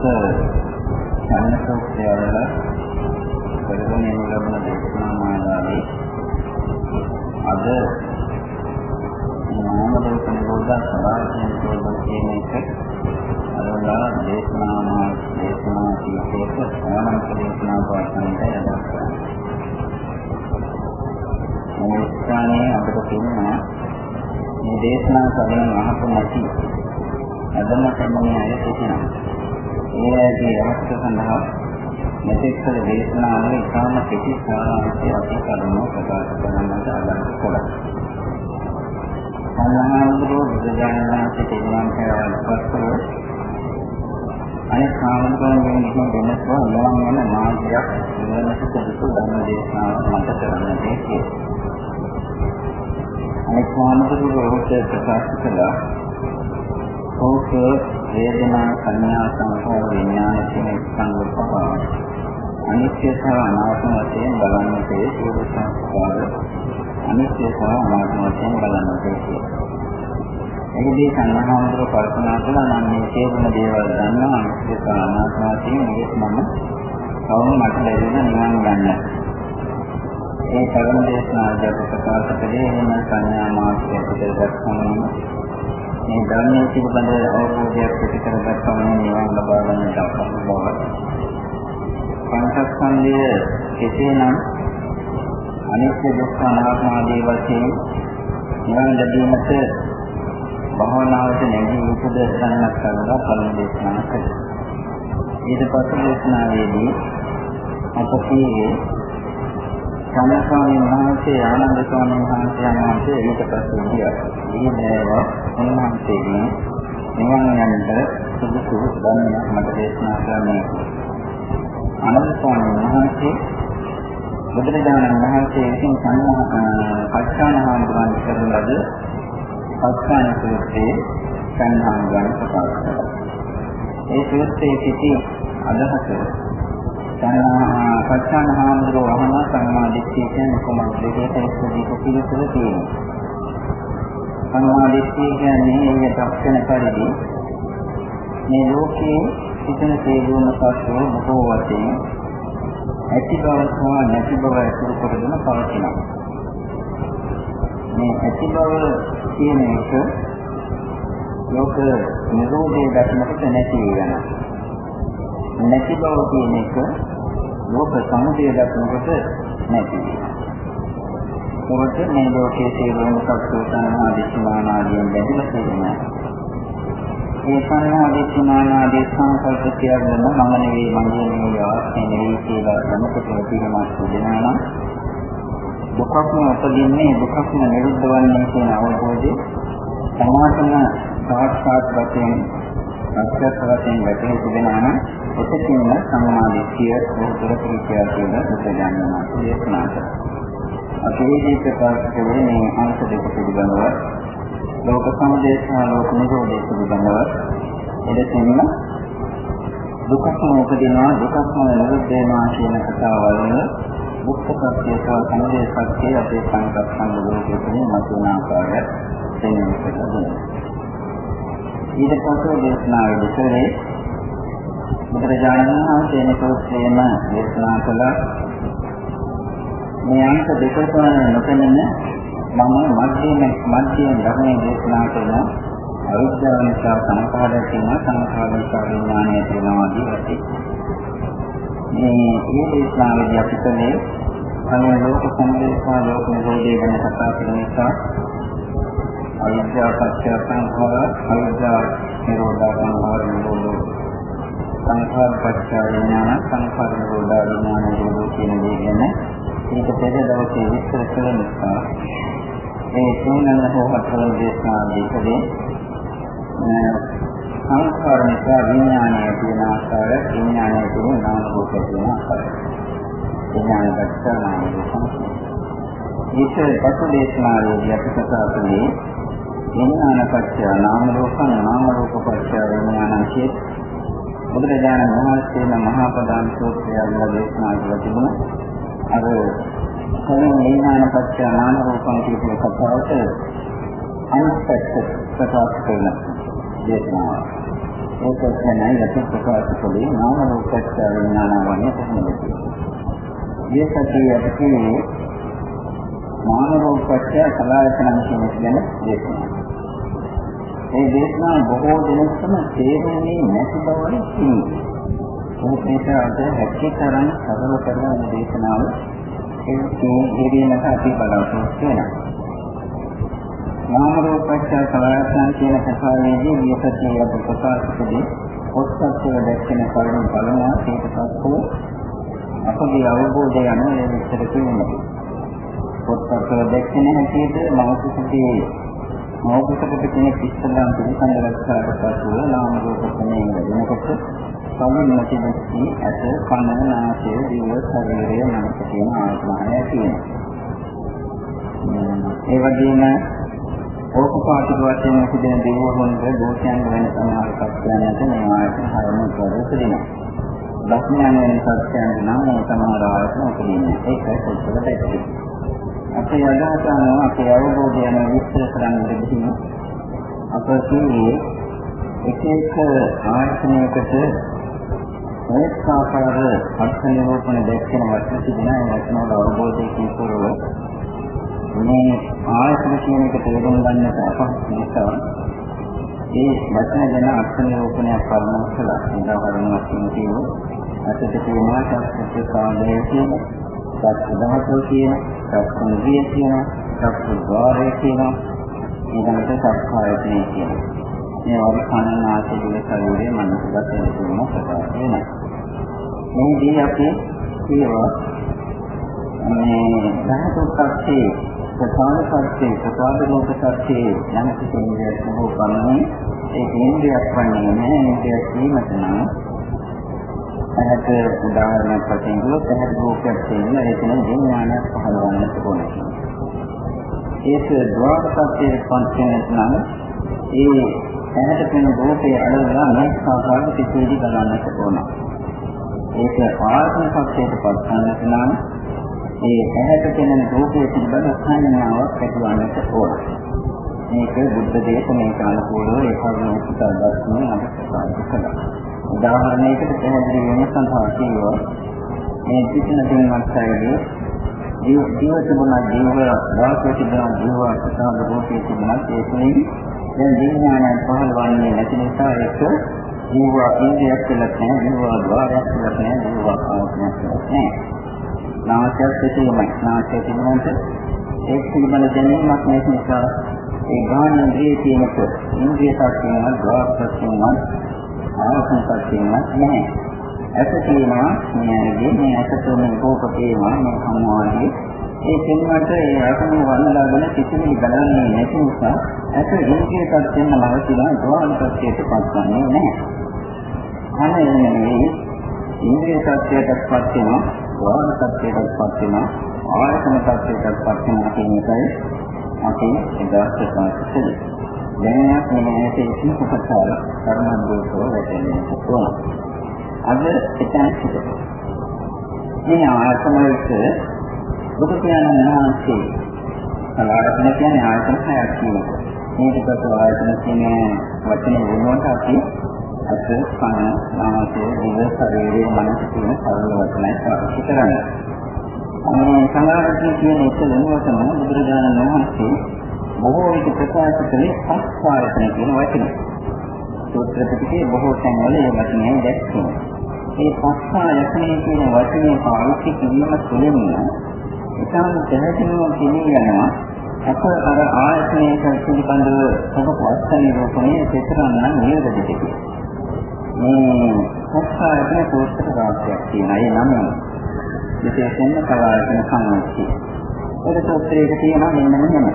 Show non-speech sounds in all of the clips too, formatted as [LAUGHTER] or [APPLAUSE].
දවස සම්සෝක්ෂයවල කරගෙන යන ලබන දේශනා මාලාවේ අද නාම රූප නිරෝධ සමාධිය නිරෝධ කියන එක අරලා දේශනා මා දේශනා කීපයක ඕනම දේශනා පාඨනයට යනවා. මේ ස්ථානයේ අපිට තියෙනවා මේ දේශනා සමයෙන් අහපු නැති අදම සම්මේ අය සිටිනවා. ඒ ඇගේ රහස්‍ය සඳහා මෙතෙක් කල දේශනාවල ඉතාම කෙටි සාරාංශය අපි කරුණු ප්‍රකාශ කරන්නට අදහස් කළා. සම්මානවලු බුදුදානනාථ තෙරුවන් කරවන පස්සේ අනිත් සාමණේරයන් කියන වෙනස්ව මොනම් වෙන මාර්ගයක් වෙනස් සුදුසු ධර්ම දේශනාවක් මත කරන්නට තියෙනවා. අනිත් සාමණේරයන් ප්‍රකාශ කළා ඕක වේදනා සංඥා සංඛාර විඥාන කියන ස්කන්ධ පහ අනිත්‍ය සහ අනාත්ම වශයෙන් බලන්නට ඒ සියලු සංස්කාර අනිත්‍ය සහ අනාත්ම වශයෙන් බලන්නට ඒ. එහිදී සංහාමතර කල්පනා කළා නම් මේ සියලුම දේවල් දන්නා අනිත්‍ය සහ අනාත්ම වශයෙන් මේක මම කවම මට ලැබෙන නිවන් ගන්න. ඒ තරම දේශනාවද ප්‍රකාශ කළේ වෙන සංඥා මාත්‍රයක් පිටට ගන්නම මේ ධර්මයේ පිළිබඳ අවබෝධයක් ඇති කරගත්තම නිවන් ලබා ගන්නට අපහසු බව. පංචස්කන්ධය කෙසේනම් අනිත්‍ය දුක්ඛ අනාත්ම ආදී වශයෙන් නිවන් ලැබීමට භවනාවට නැගී උපද ගන්නක් කරලා පළමු දේශනා කළා. ඊට පස්සේ දේශනාවේදී අප කීවේ සම්ස්වාමීන් වහන්සේ ආනන්ද ස්වාමීන් වහන්සේ වහන්සේ ඊට පස්සේ ගියා. මේ නෑව උන්වහන්සේගෙන් නිවන් යන්නට සුදුසු ධර්මයක් මට දේශනා කරන්නේ. ආනන්ද ස්වාමීන් වහන්සේ බුදුරජාණන් වහන්සේ විසින් පච්චාන හාමුදුරන් කරන ලද පච්චාන සූත්‍රයේ සංහාංගයන් ප්‍රකාශ කළා. ඒ සූත්‍රයේ සිටි අදහස සත්‍යන හාමුදුරුව අහන සම්මාදිට්ඨිය කියන්නේ කොහොමද දෙකට ඉස්සෙල්ලා පිළිතුර තියෙනවා. සම්මාදිට්ඨිය කියන්නේ මේ දක්ෂණ පරිදි මේ ලෝකයේ සිටින සියලුම සත්‍යෝ බොහෝ වශයෙන් ඇති බව සහ නැති බව අතුරු කරගෙන පවතිනවා. මේ ඇති බව කියන එක ලෝක නිරෝධයේ දක්නකට නැති වෙනවා. නැති බව කියන එක ලෝක සමුදය දක්නකොට නැති වෙනවා. ඒකට මේ ලෝකයේ සියලුම සත්ත්ව සංහා දිස්මාන ආදියෙන් බැඳලා තියෙනවා. මේ සංහා දිස්මාන ආදී සංකල්ප කියන මම නෙවෙයි මගේ නෙවෙයි ආත්මය නෙවෙයි කියලා යමකට තීරණයක් දෙනවා නම් දුකක්ම උපදින්නේ දුකක්ම නිරුද්ධ වන්නේ කියන අවබෝධය සමාතන සාක්ෂාත් වශයෙන් අත්‍යත් වශයෙන් වැටහි තිබෙනවා නම් එතකින්ම සම්මාදිට්ඨිය උත්තර ප්‍රතික්‍රියා කියලා බුදුදහම දේශනා කරනවා. අපේ ප්‍රකාශ කළේ මේ අංශ දෙක පිළිබඳව ලෝක සමුදය සහ ලෝක නිරෝධය පිළිබඳව එදෙසින්ම දුකක්ම උපදිනවා දුකක්ම නිරුද්ධ වෙනවා කියන කතාවල දුක්ඛ සත්‍ය සහ සමුදය සත්‍ය අපේ සංකප්පංග ලෝකයේ තියෙන මතුවන ආකාරය දෙන්නේ කියලා ඊට පස්සේ දේශනාවේ දෙකේ බුදුරජාණන් වහන්සේ මේ සූත්‍රයේම දේශනා කළ. මේ අංක දෙකම නොපෙනෙන මම මධ්‍යම මධ්‍යම ධර්මයේ දේශනා කරන අවිද්‍යාව නිසා සංඛාරය තියෙනවා සංඛාර නිසා විඥානය තියෙනවා ආදී වශයෙන් මේ මේ දේශනාවේදී අපි කලේ අනේ ලෝක සම්දේශා ලෝක නිරෝධය ගැන කතා කරන නිසා අවිද්‍යාව පත්‍ය සංඛාර අවිද්‍යාව නිරෝධා සංඛාර නිරෝධෝ සංඛාර පත්‍ය විඥාන සංඛාර නිරෝධා විඥාන නිරෝධෝ කියන දේ ගැන මේක පෙර දවසේ විස්තර කළ නිසා මේ තුන්වන හෝ හතරවන දේශනාවේදී සංඛාර නිසා විඥානය කියන ආකාරය විඥානය කියන නාම රූප කියන ආකාරය. විඥාන පත්‍ය නාම රූප. විතර පසු දේශනාවේදී අපි කතා කළේ විඥාන පත්‍ය නාම රූපං නාම රූප පත්‍ය විඥානං කියන බුදුරජාණන් වහන්සේම මහා ප්‍රදාන සූත්‍රය අනුව දේශනා කළ තිබුණා. අර කොහොම විඥාන පත්‍ය නාම රූපං කියන කතාවට අනිත් පැත්ත ප්‍රකාශ කරන දේශනාව. ඒක තමයි යටි ප්‍රකාශ කළේ නාම රූපච්ඡ විඥානවන්නේ කොහොමද කියන්නේ. මේ සතිය අපේ නාම රූපච්ඡ සලආයතන කියන කියන දේශනාව. මේ දේශනාව බොහෝ දෙනෙක්ම තේරුන්නේ නැති බවයි කියන්නේ. ඒක නිසා අද හැකියතරම් සරල කරන දේශනාව ඒ හේදීනට අපි බලාපොරොත්තු වෙනවා. නාම රූපච්ඡ සලආයතන කියන කතාවේදී මේ සතිය අප ප්‍රකාශ කළේ ඔස්සත්ව දැක්කෙන කරුණු බලනවා ඒක පස්සෙ අපගේ අවබෝධය යන මේ විස්තර කියන්නේ. ඔස්සත්ව දැක්කෙන හැටියට මනසකදී මෞඛිකකට කෙනෙක් ඉස්සරහට පිළිසඳ රැස්කාරට පසුව නාම රූප සමයෙන් වෙනකොට සමුන් නැතිවෙච්චි ඇත කන නාසය දිව ශරීරය මනස කියන ආත්මය තියෙනවා. ඒ වගේම ඕකපාටික වශයෙන් සිදෙන දේවවන්ට දෝෂයන් වෙන සමහර සත්‍යයන්ට මේ ආයතන හරම කරලා දක්ඥාන වෙන සත්‍යයන් නම් මේ සමහර ආයතන උපදින්නේ. ඒකයි පොත්වල දැක්කේ. අපේ අදහස අනුව අපේ අවබෝධය යන විස්තර කරන්න දෙන්න අප කියන්නේ එක එක ආයතනයකට ඒකාකාර අර්ථ නිරූපණ දැක්කන වචන තිබෙන ඒ වචන වල අවබෝධයකින් තොරව මේ ආයතන කියන එක තේරුම් ගන්නට අපහසු නිසා ඒ වචන ගැන අර්ථ නිරූපණයක් කරනවා කියලා උදාහරණ වශයෙන් කියමු. අතට කියනවා සත්‍ය කාමයේ කියන, සත්‍ය දහසෝ කියන, සත්‍ය නිවිය කියන, සත්‍ය ద్వාරය කියන, ඊළඟට සත්‍යයතනේ කියන. මේ වගේ කන්නාසය දිල ශරීරයේ මනසට දෙන්න ප්‍රකාශ වෙනවා. මේදී අපි කියවා මේ ධාතු පස්සේ ප්‍රධාන සත්‍යයේ ප්‍රකාශ රූප සත්‍යයේ යම් කිසිමේ සබෝ පමණින් ඒ ඉන්ද්‍රියක් වන්නේ නැහැ ඉන්ද්‍රියක් වීමත නම් අහත උදාහරණයක් වශයෙන් කිව්වොත් එහෙත් රූපයක් තියෙන එතන විඥානයක් පහළවන්නට ඕනේ. ඒක ద్వාර සත්‍යයේ පන්සෙන් නම් ඒ ඇහැට පෙනෙන රූපයේ අලවලා මේක ආකාරයට පිටේදී බලන්නට ඕන. ඒක ආත්ම සත්‍යයට පත් කරන්නට නම් ඒ ඇහැට පෙනෙන රූපයේ පිළිබඳ සංඥාවක් ඇතිවන්නට ඕන. මේක බුද්ධ දේශනාවට අනුකූලව ඒ කරුණ උපුටා ගන්න අපට ප්‍රකාශ කළා. උදාහරණයකට පැහැදිලි වෙන සඳහා කියනවා මේ පිටින දිනවත් සයිඩේ ජීව ජීව තිබුණා ජීව වාසය තිබුණා ජීව සතහන රූපයේ තිබුණා ඒකෙන් දැන් විඥානය පහළවන්නේ නැති නිසා ඒක ජීව ඉන්ද්‍රියක් කියලා නැහැ ජීව ద్వාරයක් කියලා නැහැ ජීව ආත්මයක් කියලා නැහැ නාසයක් සිටීමයි. නාසය තිබුණාට ඒක පිළිබඳ දැනීමක් නැති නිසා ඒ ගාන ඉන්ද්‍රිය තියෙනක ඉන්ද්‍රිය සත්‍යයන් ද්වාර සත්‍යයන් ආසන සත්‍යයන් නැහැ. ඇස තියෙනවා මෙයාගේ මේ ඇස තුනේ රූප තියෙනවා මේ සම්මානයේ ඒ පින්වට ඒ අරමුණු වන්දාගෙන කිසිම බලන්නේ නැති නිසා ඇස ඉන්ද්‍රිය සත්‍යයන් අවශ්‍යලා ද්වාර සත්‍යයට පත්වන්නේ නැහැ. අනේ නෙවෙයි ඉන්ද්‍රිය සත්‍යයට පත් වෙනවා වාන සත්‍යයටපත් වෙන ආයතන සත්‍යයටපත් වෙන කියන එකයි අපි එදා ප්‍රකාශ කළේ. දැන් මේ තේසි කුපතාල කර්මන්දෝෂෝ වැටෙන්නේ කොහොමද? අද එතන සිට මේ ආයතන වලට බුදු පියාණන් වහන්සේ සලාරණ කියන්නේ ආයතන හයක් කියනවා. මේකත් ආයතන කියන වචනේ වුණාට අපි අස කන නාසය දිව ශරීරය මනස කියන සරල වචනයි පාවිච්චි කරන්නේ. මේ සංඝාරණය කියන එක වෙනුවටම බුදුරජාණන් වහන්සේ බොහෝ විට ප්‍රකාශ කළේ පස්වායතන කියන වචනේ. සූත්‍ර පිටකේ බොහෝ තැන්වල මේ වචනය දැක්වෙනවා. මේ පස්වායතන කියන වචනේ පාවිච්චි කිරීම තුළින්ම ඉතාම පැහැදිලිව කියන්නේ යනවා අප අර ආයතනයේ පිළිබඳව සබ වස්තන රූපණය තෙතරම් නම් නිරදිතයි. මේ සත්‍යයෙන් සූත්‍ර රාශියක් තියෙනවා. ඒ නම විශේෂයෙන්ම කලාවකින් සම්මුතිය. ඒක සූත්‍රයක තියෙනවා මෙන්න මෙහෙම.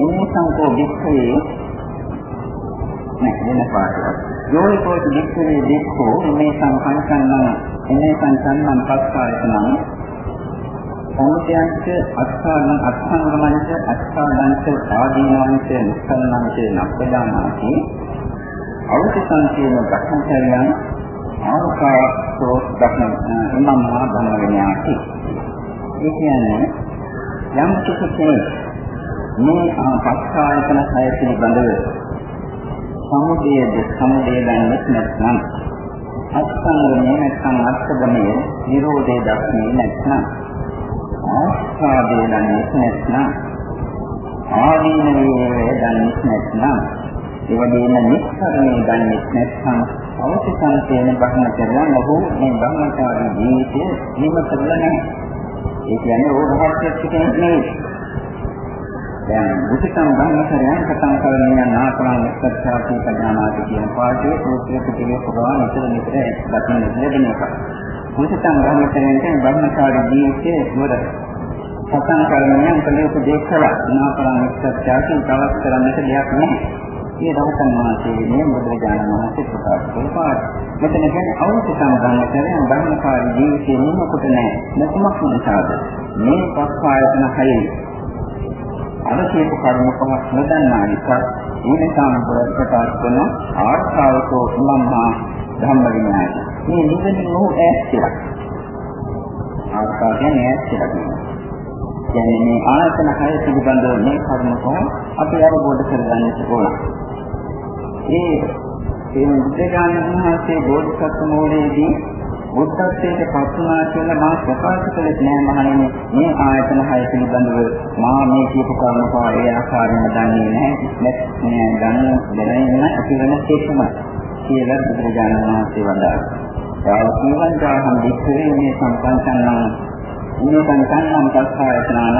එන්නේ සංකෝ වික්ඛේ නෑ වෙන පාඩයක්. යෝනිකෝට වික්ඛේ දෙක්ඛෝ මේ සංකල්පන එන්නේ සංසන්නන් පස්කායතනම් සමුදයන්ට අස්ථාන අස්ථානමනස අස්ථානන්ත ආදීනවන්ත නිස්සල්නන්ත නප්පදානාති අවශ්‍යතාවයෙන් භ්‍රමචර්යයන් ආකාරෝ දක්න ඉමම්මා ධම්ම විනයාති. ඒ කියන්නේ යම් කෙනෙක් මේ පස්කායතන හය පිළිබඳව නිරෝධයේද සමුදය දන්නේ නැත්නම් අත්සංගමයේ නැත්නම් අත්සගමයේ නිරෝධය දක්න්නේ නැත්නම් ආස්වාදයේ දන්නේ නැත්නම් ආදීනවේ දන්නේ නැත්නම් ඒ වගේම නිස්සාරණේ දන්නේ නැත්නම් අවශ්‍යසන්තේන බහන කරලා මොහු මේ බ්‍රහ්මචාරී ජීවිතය නිම කරලා නැහැ. ඒ කියන්නේ ඕනහත් කෙනෙක් නෙවෙයි. දැන් මුසිතම් බ්‍රහ්මචාරයන් කතා කරන්නේ නාකරණ සත්‍යාති පඥානාති කියන පාඩේ සූත්‍රයේ පිටියේ පුරා නිතර නිතර දකින්න ලැබෙන එක. මුසිතම් බ්‍රහ්මචාරයන්ට බ්‍රහ්මචාරී ජීවිතයේ මොකද සතන් කරන්නේ කලියක දෙකලා නාකරණ සත්‍යාති තවත් කරන්නට දෙයක් නැහැ. ඒ රහතන් වහන්සේ මේ බුදුරජාණන් වහන්සේ ප්‍රකාශ කළ පාඩ. මෙතන කියන්නේ අවුරුදු සම්බන්ධ කරගෙන බ්‍රහ්මකාරී ජීවිතයේ නිමකොට නැහැ. නැතුමක් නිසාද? මේ පස් ආයතන හයේ අරසේක කර්ම පහක් නොදන්නා නිසා ඒ නිසාම ප්‍රකාශ කරන ආර්ථාවකෝ මම්මා ධම්ම විඥානයි. මේ නිවන නෝ ඈත් කියලා. ආර්ථාව කියන්නේ ඈත් කියලා කියනවා. කියන්නේ මේ ආයතන හය පිළිබඳව මේ කර්ම පහ අපි අවබෝධ කරගන්න ඕන. ඒ ඒ බුද්ධජානක මහසේ බෝධිසත්ව මූලයේදී බුද්ධත්වයට පත්වනා කියලා මා ප්‍රකාශ කළේ නෑ මහණෙනි මේ ආයතන හය පිළිබඳව මා මේ කියපු කරුණු පහ ඒ ආකාරයෙන්ම දන්නේ නැහැ නෑ දන්නේ දැනෙන්න ඇති වෙන තේකම කියලා බුදුරජාණන් වහන්සේ වදාළා. යාවකීවන් ජාහම් දික්කේ මේ සම්පන්සන්නම් මේ සංකම්නම් තස්සායතනන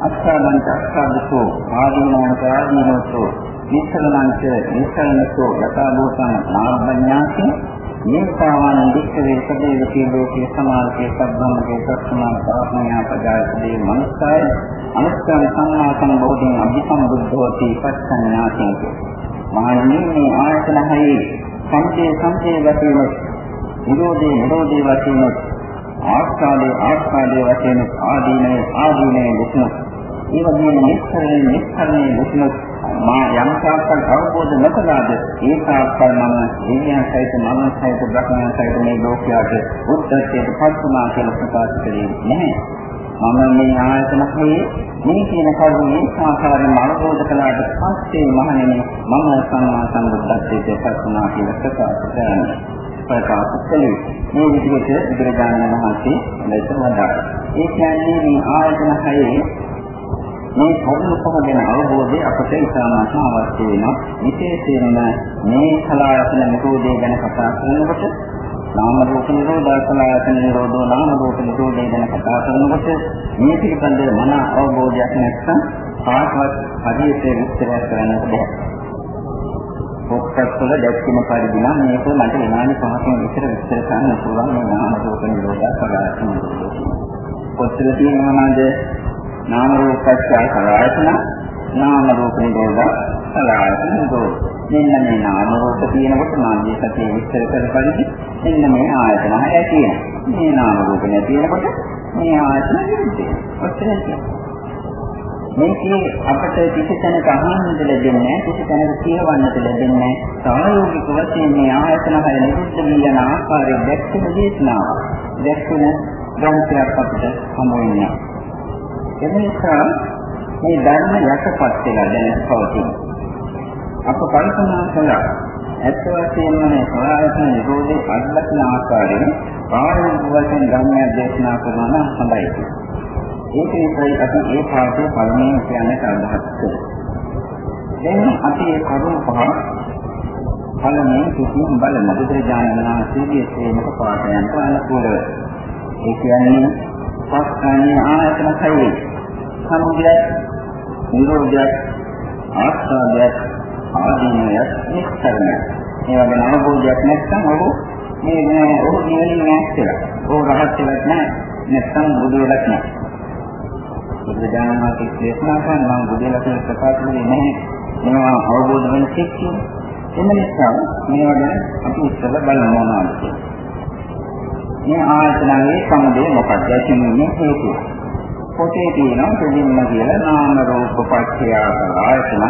අස්සාදං තස්සාදසෝ ආදීනෝන ආදීනෝසෝ නිස්සලංච නිස්සලනසෝ යථා භූතං නාමඥාති මේකාවන් දික්කවේ සදේවකී ලෝකේ සමාල්කේ සබ්බම්ගේ සත්සමාන පාපණ්‍යා පදායතේ මනසාය අනුස්සං සම්මා සම්බෝධින් අභිසම්බුද්ධෝති පස්සඤ්ඤාතිං. මහණෙනි මේ ආයතන හයේ සංකේ සංකේ වශයෙන් නිරෝධේ නිරෝධේ වශයෙන් ආස්කාදේ ආස්කාදේ වශයෙන් ආදීනේ ආදීනේ ලෙසන ඒ වගේම නිස්සරණේ නිස්සරණේ ලෙසන මා යම් සාක්කල් අවබෝධ නොකලාද ඒ සාක්කල් මම දෙවියන් සහිත මම සහිත බ්‍රහ්මයන් සහිත මේ ලෝකයට උද්දච්චයට පත්තුනා කියලා ප්‍රකාශ කරේ නැහැ. මම මේ ආයතන හයේ මේ කියන කරුණු මේ ආකාරයෙන් අවබෝධ කළාට පස්සේ මහණෙනි මම සම්මා සම්බුද්ධත්වයට පත්තුනා කියලා ප්‍රකාශ කරන්නේ. ප්‍රකාශ කළේ මේ විදිහට බුදුරජාණන් වහන්සේ ලෙස වදාළා. ඒ කියන්නේ මේ ආයතන හයේ මේ කරුණු පහ ගැන අවබෝධය අපට ඉතාමත් අවශ්‍ය වෙනවා. විශේෂයෙන්ම මේ කලායතන නිරෝධය ගැන කතා කරනකොට නාම රූප නිරෝධය කලායතන නිරෝධෝ නාම රූප නිරෝධය ගැන කතා කරනකොට මේ පිළිබඳව මන අවබෝධයක් නැත්නම් කාටවත් හරියට විස්තරයක් කරන්නට බැහැ. පොත්පත්වල දැක්වෙන පරිදි නම් මේක මට විනාඩි 5කින් විතර විස්තර කරන්න පුළුවන් මේ නාම රූප නිරෝධය කලායතන නිරෝධය. පොත්වල තියෙනවා නේද නාම රූප පත්‍ය සලආයතන නාම රූප නිරෝධ සලආයතන නිරෝධ මෙන්න මේ නාම රූප තියෙනකොට මාර්ගය සතිය විස්තර කර පරිදි මෙන්න මේ ආයතන හය තියෙනවා. මේ නාම රූප නැතිනකොට මේ ආයතන නිරුද්ධ වෙනවා මේකේ අපට කිසි තැනක අහන්නට ලැබෙන්නේ නැහැ කිසි තැනක කියවන්නට ලැබෙන්නේ නැහැ. සායෝගික වශයෙන් මේ ආයතන හය නිරුද්ධ වී යන ආකාරය දැක්කම දේශනාව දැක්කම ග්‍රන්ථයක් අපිට හමු වෙනවා. එනිසා මේ ධර්ම යටපත් වෙලා දැන පවතින. අප කල්පනා කළා ඇත්ත වශයෙන්ම මේ සලායතන නිරෝධයේ අද්දක්න ආකාරයෙන් ප්‍රායෝගික වශයෙන් ධර්මයක් දේශනා කරනවා නම් හොඳයි. ඒක නිසායි අපි ඒ පාඩේ පළමුවෙන් කියන්නට අදහස් කළේ. දැන් අපි මේ කරුණු පහ පළමුවෙන් කිසිම බලන බුදුරජාණන් වහන්සේගේ ශ්‍රේණික පාඩයන්ට අනුකූලව. ඒ කියන්නේ පස්කන්නේ ආයතන හයේ සමුදයක් නිරෝධයක් ආස්වාදයක් ආදීනයක් නිස්සරණයක් මේ වගේ නවබෝධයක් නැත්නම් ඔහු මේ නෑ ඔහු නිවනින් නැස්සලා ඔහු රහත් වෙලක් නෑ නැත්නම් බුදු වෙලක් නෑ. බුදුදානම දේශනා කරන මම බුදු වෙලක් ප්‍රකාශ කරන්නේ නැහැ. මේවා අවබෝධ වෙන සික්කිය එම නිසා මේවා ගැන අපි ඉස්සෙල්ලා බලන්න ඕනවාද මේ ආයතනයේ සමුදය මොකක්ද? ඇතිවෙන්නේ හේතුව. පොතේ තියෙනවා දෙලින්ම කියලා නාම රූප පත්‍ය ආයතන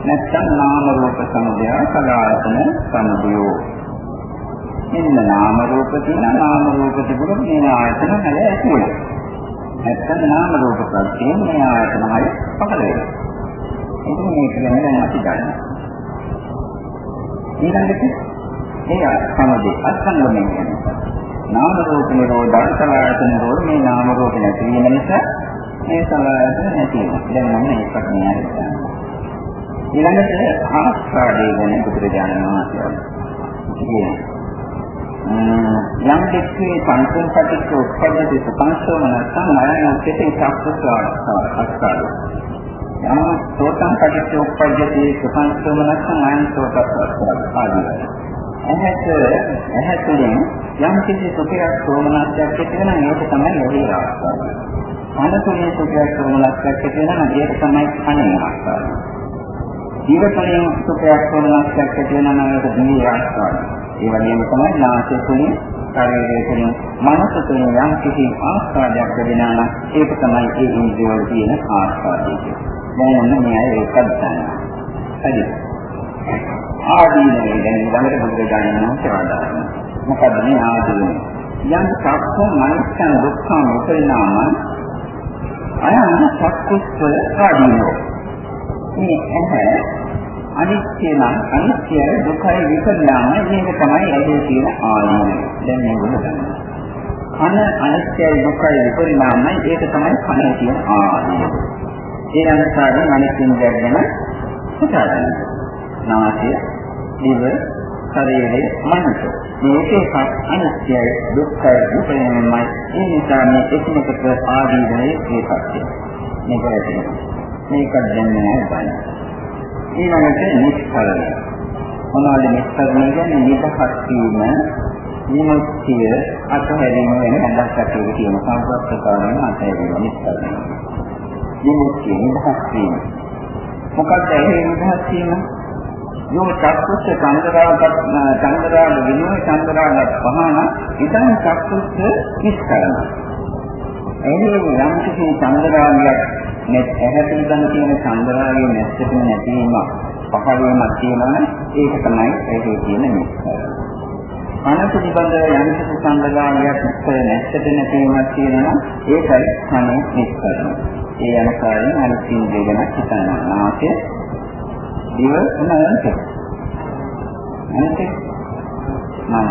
නැත්නම් නාම රූප සමුදය කලායතන සමුදයෝ. මෙන්න නාම රූප තියෙන නාම රූප තිබුණොත් මේ ආයතන හැල ඇති වෙනවා. නැත්නම් නාම රූප ප්‍රත්‍යයෙන් මේ ආයතන හය පහළ වෙනවා. ඒක මේක ගැන දැන් අපි ගන්නවා. ඊළඟට ඒ සමුදේ අසංගමයෙන් යනවා. නාම රූප නිරෝධය සලආයතන නිරෝධ මේ නාම රූප නැති වීම නිසා මේ සලආයතන නැති වෙනවා. දැන් මම මේකත් නියයි ඊළඟට ආස්වාදයේ ගැන බුදුරජාණන් වහන්සේ කියනවා. යම් දෙකේ පංචම පටිච්ච උප්පන්නති සුඛංසෝම නැත්නම් මරණ උච්චේ චක්කස්වාස්වාද අස්කාරය. යම් සෝතං පටිච්ච උප්පන්නති සුඛංසෝම නැත්නම් මරණ සෝතස්වාස්වාද ආදී. ඇහැට ඇහැතුලින් යම් කිසි සුඛයක් සෝමනස්සයක් ඇති වෙනවා ඒක තමයි ලෝකේ ආස්වාදය. කනතුලින් සුඛයක් සෝමනස්සයක් ඇති වෙනවා ඒක තමයි කනේ ආස්වාදය. ජීවිතයෙන් සුඛයක් සෝමනස්සයක් ඇති වෙනවා නම් ඒක දිවි ආස්වාදය. ඒ වගේම තමයි නාසය තුලින් ශරීරය තුලින් මනස තුලින් යම් කිසි ආස්වාදයක් ලැබෙනවා නම් ඒක තමයි ඒ ඉන්ද්‍රියවල තියෙන ආස්වාදය. දැන් ඔන්න මේ අය ඒකත් දන්නවා. හරි. ආදීනවේ ගැන ළඟට බුදුරජාණන් වහන්සේ වදාළා. මොකද මේ ආදීනව? යම් සක්ඛ මනස්කන් දුක්ඛ උපරිණාම අයං සක්කුස්වල ආදීනව. මේ ඇහැ අනිත්‍ය නම් අනිත්‍යයි දුකයි විපරිණාම මේක තමයි ඇදී තියෙන ආදීනව. දැන් මේක ගන්න. කන අනිත්‍යයි දුකයි විපරිණාම ඒක තමයි කනේ තියෙන ආදීනව. ඒ අනුසාරයෙන් අනිත්‍යම ගැන හිතා ගන්නවා. නාසය, දිව, ශරීරය, මනස. මේකේ අනිත්‍යයි, දුක්ඛයි, විපරිණාමයි. ඒ නිසා මේ එකිනෙකට ආදීනයේ ඒකත්වය. මේක ඇතිවෙනවා. මේක දැනන්නේ නැහැ. ඊළඟට නිස්කරණය. මොනවද නිස්කරණය කියන්නේ? නිදහස් වීම, විමුක්තිය, අතහැරීම වෙන අදහසක් ඒක කියන සංස්කෘතකාරයන් අතහැරීම නිස්කරණය. විමුක්තිය නිදහස් වීම. මොකක්ද ඒ නිදහස් වීම? යෝ චක්කුච්ච චන්දරාගත් චන්දරාග විනෝය චන්දරාගත් පහන ඉතින් චක්කුච්ච නිස්කරණ. එන්නේ යම් කිසි චන්දරාගයක් net ඇහැ පිළිබඳ තියෙන චන්දරාගය නැත්තේ නැතිවීම පහළවීමක් තියෙනවනේ ඒක තමයි ඒකේ තියෙන නිස්කරණ. කන පිළිබඳ යම් කිසි චන්දරාගයක් නැත්තේ නැතිවීමක් තියෙනවා ඒකයි කන නිස්කරණ. ඒ අනුසාරයෙන් අනිත් ඉන්ද්‍රිය ගැන හිතනවා. නාසය දිව උනන්ත. අනිත් මම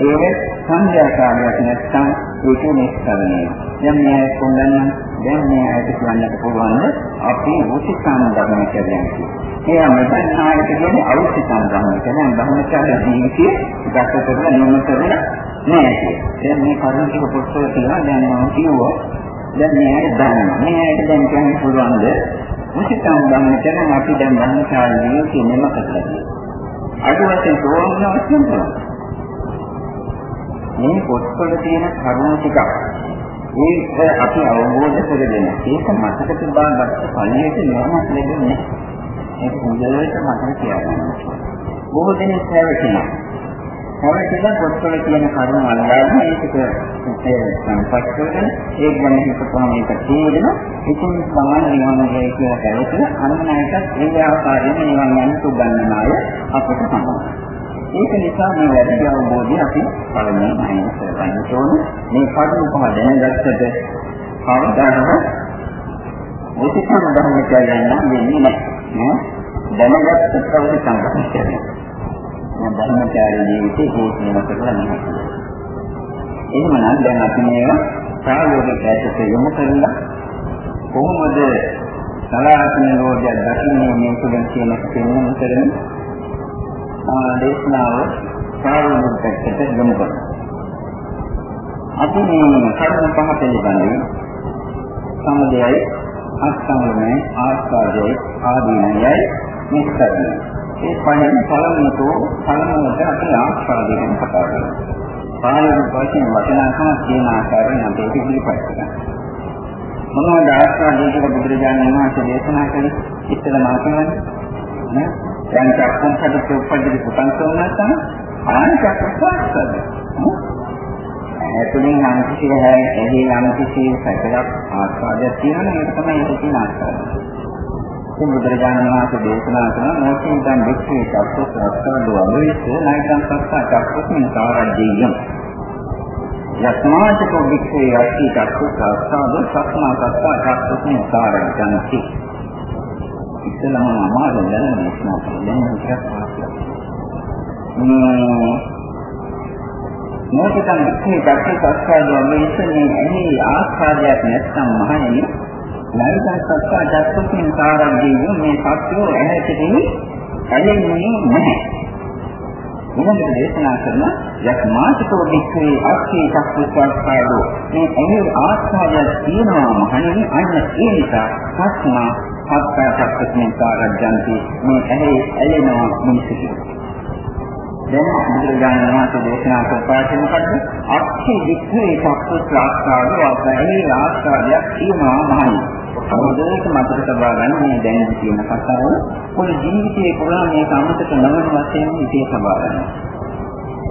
ඒක සංඥාකාරයක් නැත්නම් ඒක නිස්සරණය. දැන් මේ කොණ්ඩන්න දැන් මේ ආයත කියන්නට පුළුවන් අපි උචිතම් ධර්ම කියන්නේ. ඒ අමතන් ආයත කියන්නේ අවශ්‍යතම් ධර්ම කියන්නේ බහමචාර ජීවිතයේ ගත කරලා නියම කරලා නෑ. දැන් මේ කරුණ ටික පොත්වල තියෙනවා දැන් මම කියුවා දැන් මේ ආයත දන්නවා. මේ ආයත දැන් කියන්න පුළුවන්ද මුචිතම් ධම්මචරණ අපි දැන් බ්‍රහ්මචාරී කියනෙම කරලා අද වශයෙන් තෝරනවා කියනවා. මේ පොත්වල තියෙන කරුණු ටික ඒක අපි අවබෝධ කරගෙන ඒක මතක තිබාගත්ත පළියට නිවනක් ලැබෙන්නේ. ඒ හොඳට මතක තියාගන්න. බොහෝ දෙනෙක් හැවෙනවා. හැවෙලා පොත්වල තියෙන කරුණු අල්ලාගෙන ඒකට සංපත් කරගෙන ඒක ගැන හිතපුවම ඒක තේරෙනවා. ඉතින් සමාන නිවනයි කියලා දැක්කම අන්න එකත් ඒ ආකාරයෙන් නිවන් යන සුගන්නන අය අපට තමයි. ඒක නිසා මේ වැඩි අවබෝධය අපි පළමුවෙන් අයින් කරගන්න ඕනේ. මේ කරුණු පහ දැනගත්තට කවදාවත් ඔතිකම ධර්ම කියලා වෙන්නේ නැහැ. දැනගත්ත කවුරු සංගත කරන්නේ. මේ ධර්මචාරී ජීවිතේ හේතුන කරලා නැහැ. එහෙමනම් දැන් අපි මේවා ප්‍රායෝගික ඇසට යොමු කරලා කොහොමද සලායතන රෝධය දකින්නේ මේ තුලින් කියන කෙනෙක් කරන දේශනාව ප්‍රායෝගික පැත්තට යොමු කරනවා. අපි මේ කර්ම පහ පිළිබඳව සමුදයයි අස්තංගමයි ආස්වාදයයි ආදීනයයි නිස්සාරණයි ඒ පහෙන් පළවෙනිතෝ පළමුවට අපි ආස්වාදය ගැන කතා කරනවා. පාලික වචන වචනාකම කියන ආකාරයෙන් අපි ඒක ඉදිරිපත් කරනවා. මොනවද ආස්වාදය කියලා බුදුරජාණන් වහන්සේ දේශනා කළේ? ඉතල මාතමනේ. නේ? දැන් චක්කම් හදට උපදින පුතන් සෝනසන ආනිකක් ප්‍රසාරද. ඇතුලින් යම් කිසි හැයි එහි යම් කිසි සැකයක් ආස්වාදයක් තියෙනවා ඒක තමයි ඒක තියෙන ආස්වාදය. ඉතින් බුදුරජාණන් වහන්සේ දේශනා කරන මොකකින් දැන් විශ්ේ චක්කස් රස්සන දුවවිස්ස නයිතං සත්තා චක්කස්මින් සාරජ්‍යයම් යස්මාචකෝ විශ්ේ යක්ති චක්කස් රස්සන සක්මා සත්තා චක්කස්මින් සාරජ්‍යන්ති. ඉතලම අමාරු දැන දේශනා කරන එකක් මේ මොකටද මේ දැක්ක සත්‍යය මේසනේ ඇහි ආස්වාදයක් නැත්නම් මහණෙනි ලයිකන් සත්‍ය දැක්කකින් කාරණේ මේ සත්‍යෝ ඇහැටදී ඇලෙන්නේ නැහැ. ඊළඟට දේශනා කරන යක් මාසිකෝ වික්‍රේ අක්ෂේ චක්කස්වාස්කාරෝ මේ ඇහි ආස්වාදයක් තියෙනවා මහණෙනි අන්න ඒ නිසා සත්‍නා සත්‍ය චක්කකින් කාරණ්‍යන්ති මේ ඇහි ඇලෙනවා මිනිසෙකි. දැන් බුදුරජාණන් වහන්සේ දේශනා කළ පාඩේ මොකද්ද? අක්ෂි වික්‍රේ සත්‍යාස්කාරය වගේ ආස්කාරයක් තියෙනවා මහණනි. අවබෝධයක මතක තබා ගන්න මේ දැන් තියෙන කතාව පොඩි ජීවිතයේ පුරා මේ සම්මතක නවන වශයෙන් ඉතිේ තබා ගන්න.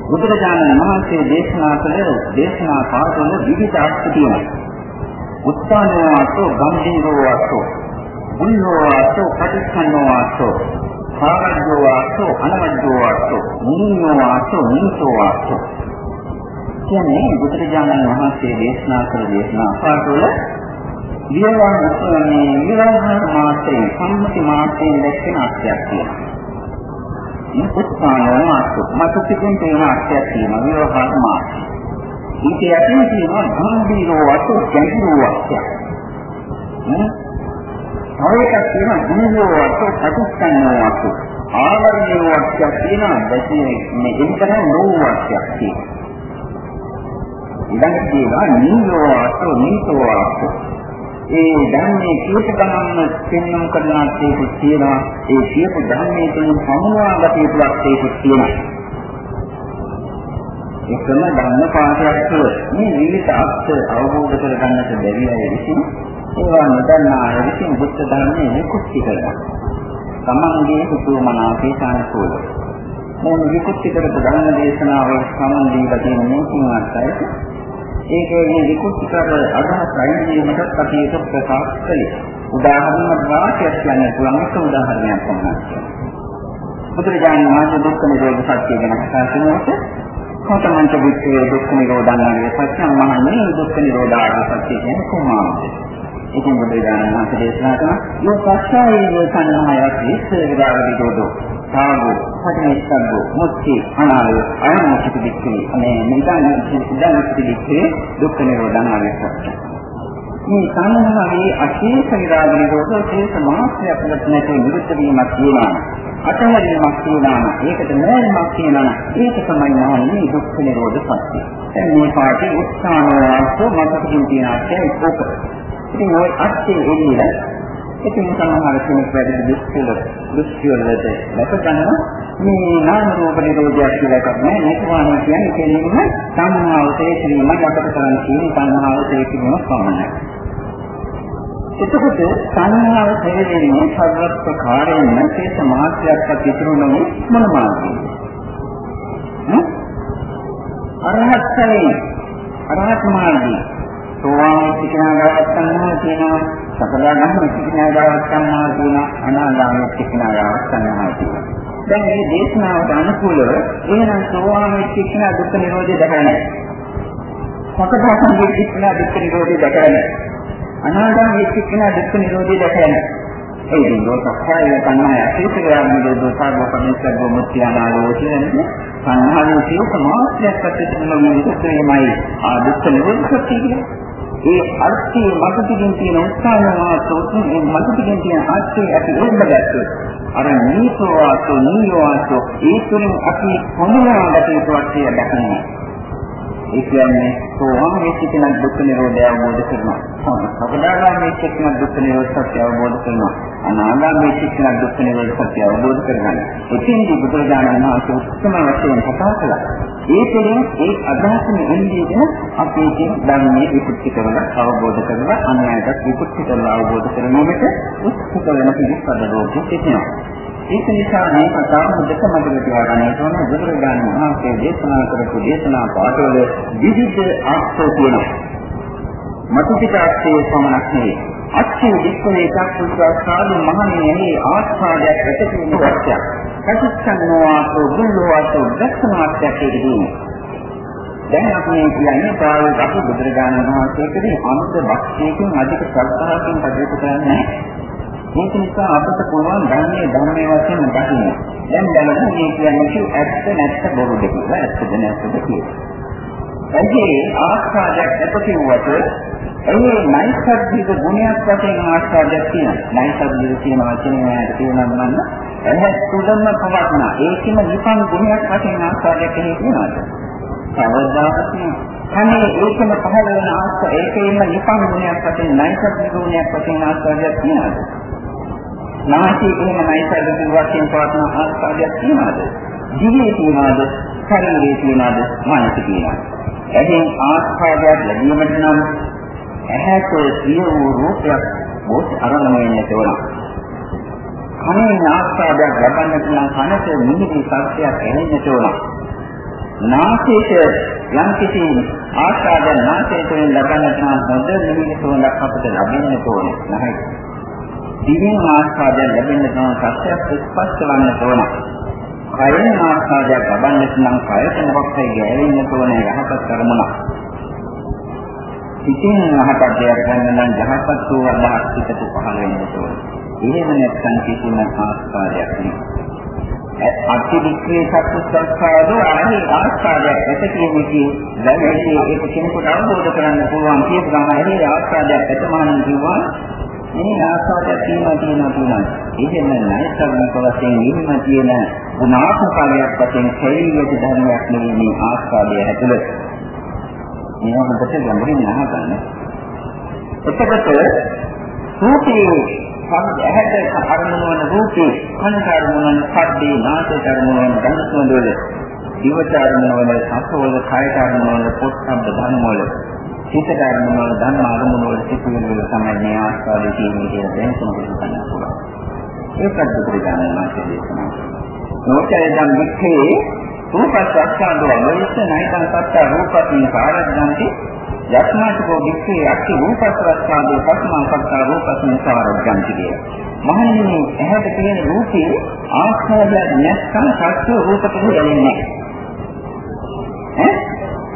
බුදුරජාණන් වහන්සේ දේශනා කළ දේශනා පාඩවල විවිධ අර්ථ තියෙනවා. උත්සාහනෝ අසෝ ගම්භීරෝ අසෝ බුල්ලෝ අසෝ පටිච්චන්නෝ අසෝ සාමජ්ජෝ වාසෝ අනවජ්ජෝ වාසෝ නිඤ්ඤෝ වාසෝ නිසෝ වාසෝ කියන්නේ බුදුරජාණන් වහන්සේ දේශනා කළ දේශනා පාඩවල විවහාර මේ විවහාර මාසයේ සම්මති මාසයෙන් දැක්වෙන අර්ථයක් තියෙනවා. මේ උත්සාහය මාසෙ මත පිටින් තියෙන අර්ථයක් තියෙනවා විවහාර මාසය. ඊට යටින් තියෙනවා ගම්භීරෝ වාසෝ ගැඹුරු වාක්‍යයක්. තව එකක් තියෙනවා දුන්නෝ වස්තු ප්‍රතිස්කන්නෝ වස්තු. ආවරණීය වස්තුවක් තියෙනවා දැකේ මේ ඉන්ටර් නෝ වස්තුවක් තියෙනවා. ඊළඟට තියෙනවා නීයෝ වස්තු නීතෝ වස්තු. ඒ ධර්මයේ කියපු ගමන්ම පෙන්වන කරනාත් ඒක තියෙනවා. ඒ කියපු ධර්මයේ තුලින් සමුවාගත යුතුක් ඒක තියෙනවා. එකම ධර්ම පාඩයක් තුළ මේ විවිධ අර්ථ අවබෝධ කරගන්නට බැරි අය විසින් ඒවා නොදන්නා අය විසින් බුද්ධ ධර්මයේ විකෘති කරනවා. තමන්ගේ සුතුමනාපේ සානුකූල. මොන විකෘති කරපු ධර්ම දේශනාව සම්බන්ධව තියෙන මේකින් අර්ථය ඒකේ මේ විකෘති කර අදහස් අයිදීමකට අපි ඒක ප්‍රකාශ කළේ. උදාහරණ වාක්‍යයක් කියන්න පුළුවන් එක උදාහරණයක් තමයි. බුදුරජාණන් වහන්සේ දුක්ඛ නිරෝධ සත්‍ය ගැන කතා කරනකොට කොතමන්ත විච්ඡේ දුක්ඛ නිරෝධාංගයේ පස්සම් මහන්නේ දුක්ඛ නිරෝධාංග සත්‍ය කියන්නේ කොහොමද? ඉතින් බුදුරජාණන් වහන්සේ දේශනා කරන මේ පස්සාවේ සංඥාවක් විශ්වවිද්‍යාල විදෝදෝ සාගෝ පටිච්චසමුප්පාදෝ මුක්ති අනාලය අයමෝචිත දික්කේ මේ නිදාන සිද්ධාන්ත දික්කේ දුක්ඛ නිරෝධං ආරක්ෂක මේ සංඥාවේ අශේෂ විරාග නිරෝධෝ ශේෂ මාත්‍රයක් නැති නිරුද්ධ වීමක් කියනවා අතහැරීමක් කියනවා ඒකට නෑමක් කියනවා ඒක තමයි මහන්නේ දුක්ඛ නිරෝධ සත්‍ය. දැන් මේ පාඩේ උත්සාහවස්තු මතකකින් තියෙන අර්ථය ඒක. ඉතින් ওই අත්යේ එළිය ඉතින් සමහර කෙනෙක් වැඩි දුස්කල දුස්කලද ලැබ ගන්න මේ නාම රූප නිරෝධයක් කියලා එකක් නෑ. නිර්වාණය කියන්නේ කෙනෙක්ම සංහාව තේසීම අපට කරන්න තියෙන සංහාව තේසීම පමණයි. එතකොට සංහාව තේරෙන්නේ සර්ව ප්‍රකාරයෙන්ම තේස මාත්‍රයක්වත් ඉතුරු නොවි මොන මාර්ගයද අරහත්යි අරහත් මාර්ගය. සෝවාන් සිකනාගාවක් ගන්නවා කියනවා සකදාගාම සිකනාගාවක් ගන්නවා කියනවා අනාගාම සිකනාගාවක් ගන්නවා කියනවා දැන් මේ දේශනාවට අනුකූලව එහෙනම් සෝවාන් සිකනා දුක්ඛ නිරෝධය දැකලා නැහැ සකදාගාම සිකනා දුක්ඛ නිරෝධය දැකලා නැහැ අනාගාම සිකනා දුක්ඛ නිරෝධය දැකලා නැහැ ඒ දෝසක්ඛය කන්නාය අසීතගාමී දෝසාගෝපනිස්සග්ගෝ මුත්‍යානාලෝ කියන්නේ සංහාරයේ සියලු සමාස්ත්‍යයක් ඇතුළත මොන විදිහටමයි ආ දුක්ඛ නිරෝධ සත්‍ය කියන්නේ ඒ අර්ථයේ මතකින් තියෙන උත්සාහවාසෝ මේ මතකින් තියෙන අර්ථයේ අපි උද්දගත්තොත් අර නීතෝවාසෝ නීයෝවාසෝ ඒ තුලින් අපි හඳුනාගත යුතු අර්ථය දක්වන්නේ ඒ කියන්නේ සෝවාන් වෙච්ච දුක්ඛ නිරෝධය අවබෝධ කරනවා. සකදාගාමී වෙච්ච දුක්ඛ නිරෝධ සත්‍ය අවබෝධ කරනවා. අනාගාමී වෙච්ච දුක්ඛ නිරෝධ සත්‍ය අවබෝධ කරගන්න. එතෙන්දී බුදුරජාණන් වහන්සේ උත්තම වශයෙන් කතා කළා. ඒ තුළින් ඒ අදහසෙන් එන්නේ අපේ කියන ධර්මයේ විකෘති කරලා අවබෝධ කරලා අන්‍යයට විකෘති කරලා අවබෝධ කරගන්නට උත්සුක වෙන පිළිපද රෝගී සිටිනවා. ඒක නිසා මේ කතාව හොඳට මතක තියාගන්න ඕනේ බුදුරජාණන් වහන්සේ දේශනා කරපු දේශනා පාඩවල විවිධ අර්ථ තියෙනවා. මතුපිටාක්ෂයේ පමණක් නෙවෙයි. අක්ෂේ විශ්වයේ චක්කුස්වාසාදු මහණෙනි ආස්වාදයක් ඇති වෙන වස්තුවක්. ප්‍රතිසන්නවාසෝ බුල්ලවාසෝ දක්ෂණාත්යක් කියදී. දැන් අපි මේ කියන්නේ ප්‍රායෝගික අපි බුදුරජාණන් වහන්සේ කෙරෙහි අනුත භක්තියකින් අධික ශ්‍රද්ධාවකින් කටයුතු කරන්නේ ඒක නිසා අපට පුළුවන් ධර්මයේ ධර්මයේ වශයෙන් දකින්න. දැන් දැනගන්න මේ කියන්නේ ඇත්ත නැත්ත බොරු දෙක. ඇත්තද නැත්තද කියලා. එහේ ආස්වාදයක් ඇතිවෙවට එහේ නයිසර්ගික ගුණයක් වශයෙන් ආස්වාදයක් තියෙනවා. නයිසර්ගික කියන වචනේ මම කියනවා නම් එහේ තුඩම පවත්න ඒකම නිපන් ගුණයක් වශයෙන් ආස්වාදයක් එහේ කියනවාද? කවදාවත් කනේ ඒකම පහළ වෙන ආස්වාද ඒකෙම නිපන් ගුණයක් වශයෙන් නයිසර්ගික ගුණයක් වශයෙන් ආස්වාදයක් තියෙනවාද? නාසයේ එහෙම නයිසර්ගික වශයෙන් පවත්න ආස්වාදයක් තියෙනවාද? දිවේ තියෙනවාද? ශරීරයේ තියෙනවාද? මනසේ තියෙනවාද? එහෙන් ආස්වාදයක් ලැබීමට නම් ඇහැට සිය වූ රූපයක් බොහෝ අරමුණ වෙන්නට ඕන. කනේ ආස්වාදයක් ලබන්නට නම් කනට මිහිරි සත්‍යයක් ඇහෙන්නට ඕන. නාසයට යම් කිසි ආස්වාදයක් නාසයට ලබන්නට නම් හොඳ මිහිරි සුවඳක් අපට ලැබෙන්නට ඕන. නැහැ. දිවෙන් ආස්වාදයක් ලැබෙන්නට නම් සත්‍යයක් ස්පර්ශ වන්නට ඕන. කයෙන් ආස්වාදයක් ලබන්නට නම් කයට මොකක් හරි ගෑවෙන්න ඕනේ යහපත් කරමුණක්. සිතින් යහපත් දෙයක් ගන්න නම් යහපත් වූ අදහස් පිටට පහළ වෙන්න ඕනේ. එහෙම නැත්නම් කිසිම ආස්වාදයක් නෑ. අතිවික්‍රේ සත්‍යස්සාදෝ ආදී ආස්වාදයක් ඇත කියනකී දැනෙන්නේ ඒක කෙනෙකුට අවබෝධ කරගන්න පුළුවන් කියන ගමන ඒ ආස්වාදයක් ඇතමානම් කිව්වා මේ ආස්වාදයක් තියෙනවා තියෙනවා තියෙනවා. ඒකෙන් නයිසර්ගික වශයෙන් නිම්ම තියෙන ගුණාත්මකයක් වශයෙන් ශරීරයේ ධර්මයක් නෙවෙයි මේ ආස්වාදය ඇතුළත. මේවා හොඳට ගැඹුරින් අහගන්න. එතකොට රූපේ ඇහැට අරමුණු වන රූපේ කනට අරමුණු වන ශබ්දේ නාසයට අරමුණු වන ගන්ධ සුවඳ වල දිවට අරමුණු වන සත්වවල කයට අරමුණු වන පොත්සබ්ද ධර්ම වල හිතට අරමුණු වන ධර්ම අරමුණු වල සිටින වල තමයි මේ ආස්වාදයේ තියෙන්නේ කියලා දැන් සම්පූර්ණ කරන්න පුළුවන්. ඒකත් බුදුරජාණන් වහන්සේ දේශනා කළා. නොචයදම් වික්ඛේ රූපස්සක්ඛාදෝ අලෝයස නයිතං සත්ත රූපතින් කාරජ්ජන්ති යස්මාතිකෝ වික්ඛේ අක්ඛි රූපස්සක්ඛාදෝ පස්මං සත්ත රූපතින් කාරජ්ජන්ති කිය. මහණෙනි ඇහැට තියෙන රූපේ ආස්වාදයක් නැත්නම් සත්‍ය රූපකෙ දැනෙන්නේ නැහැ.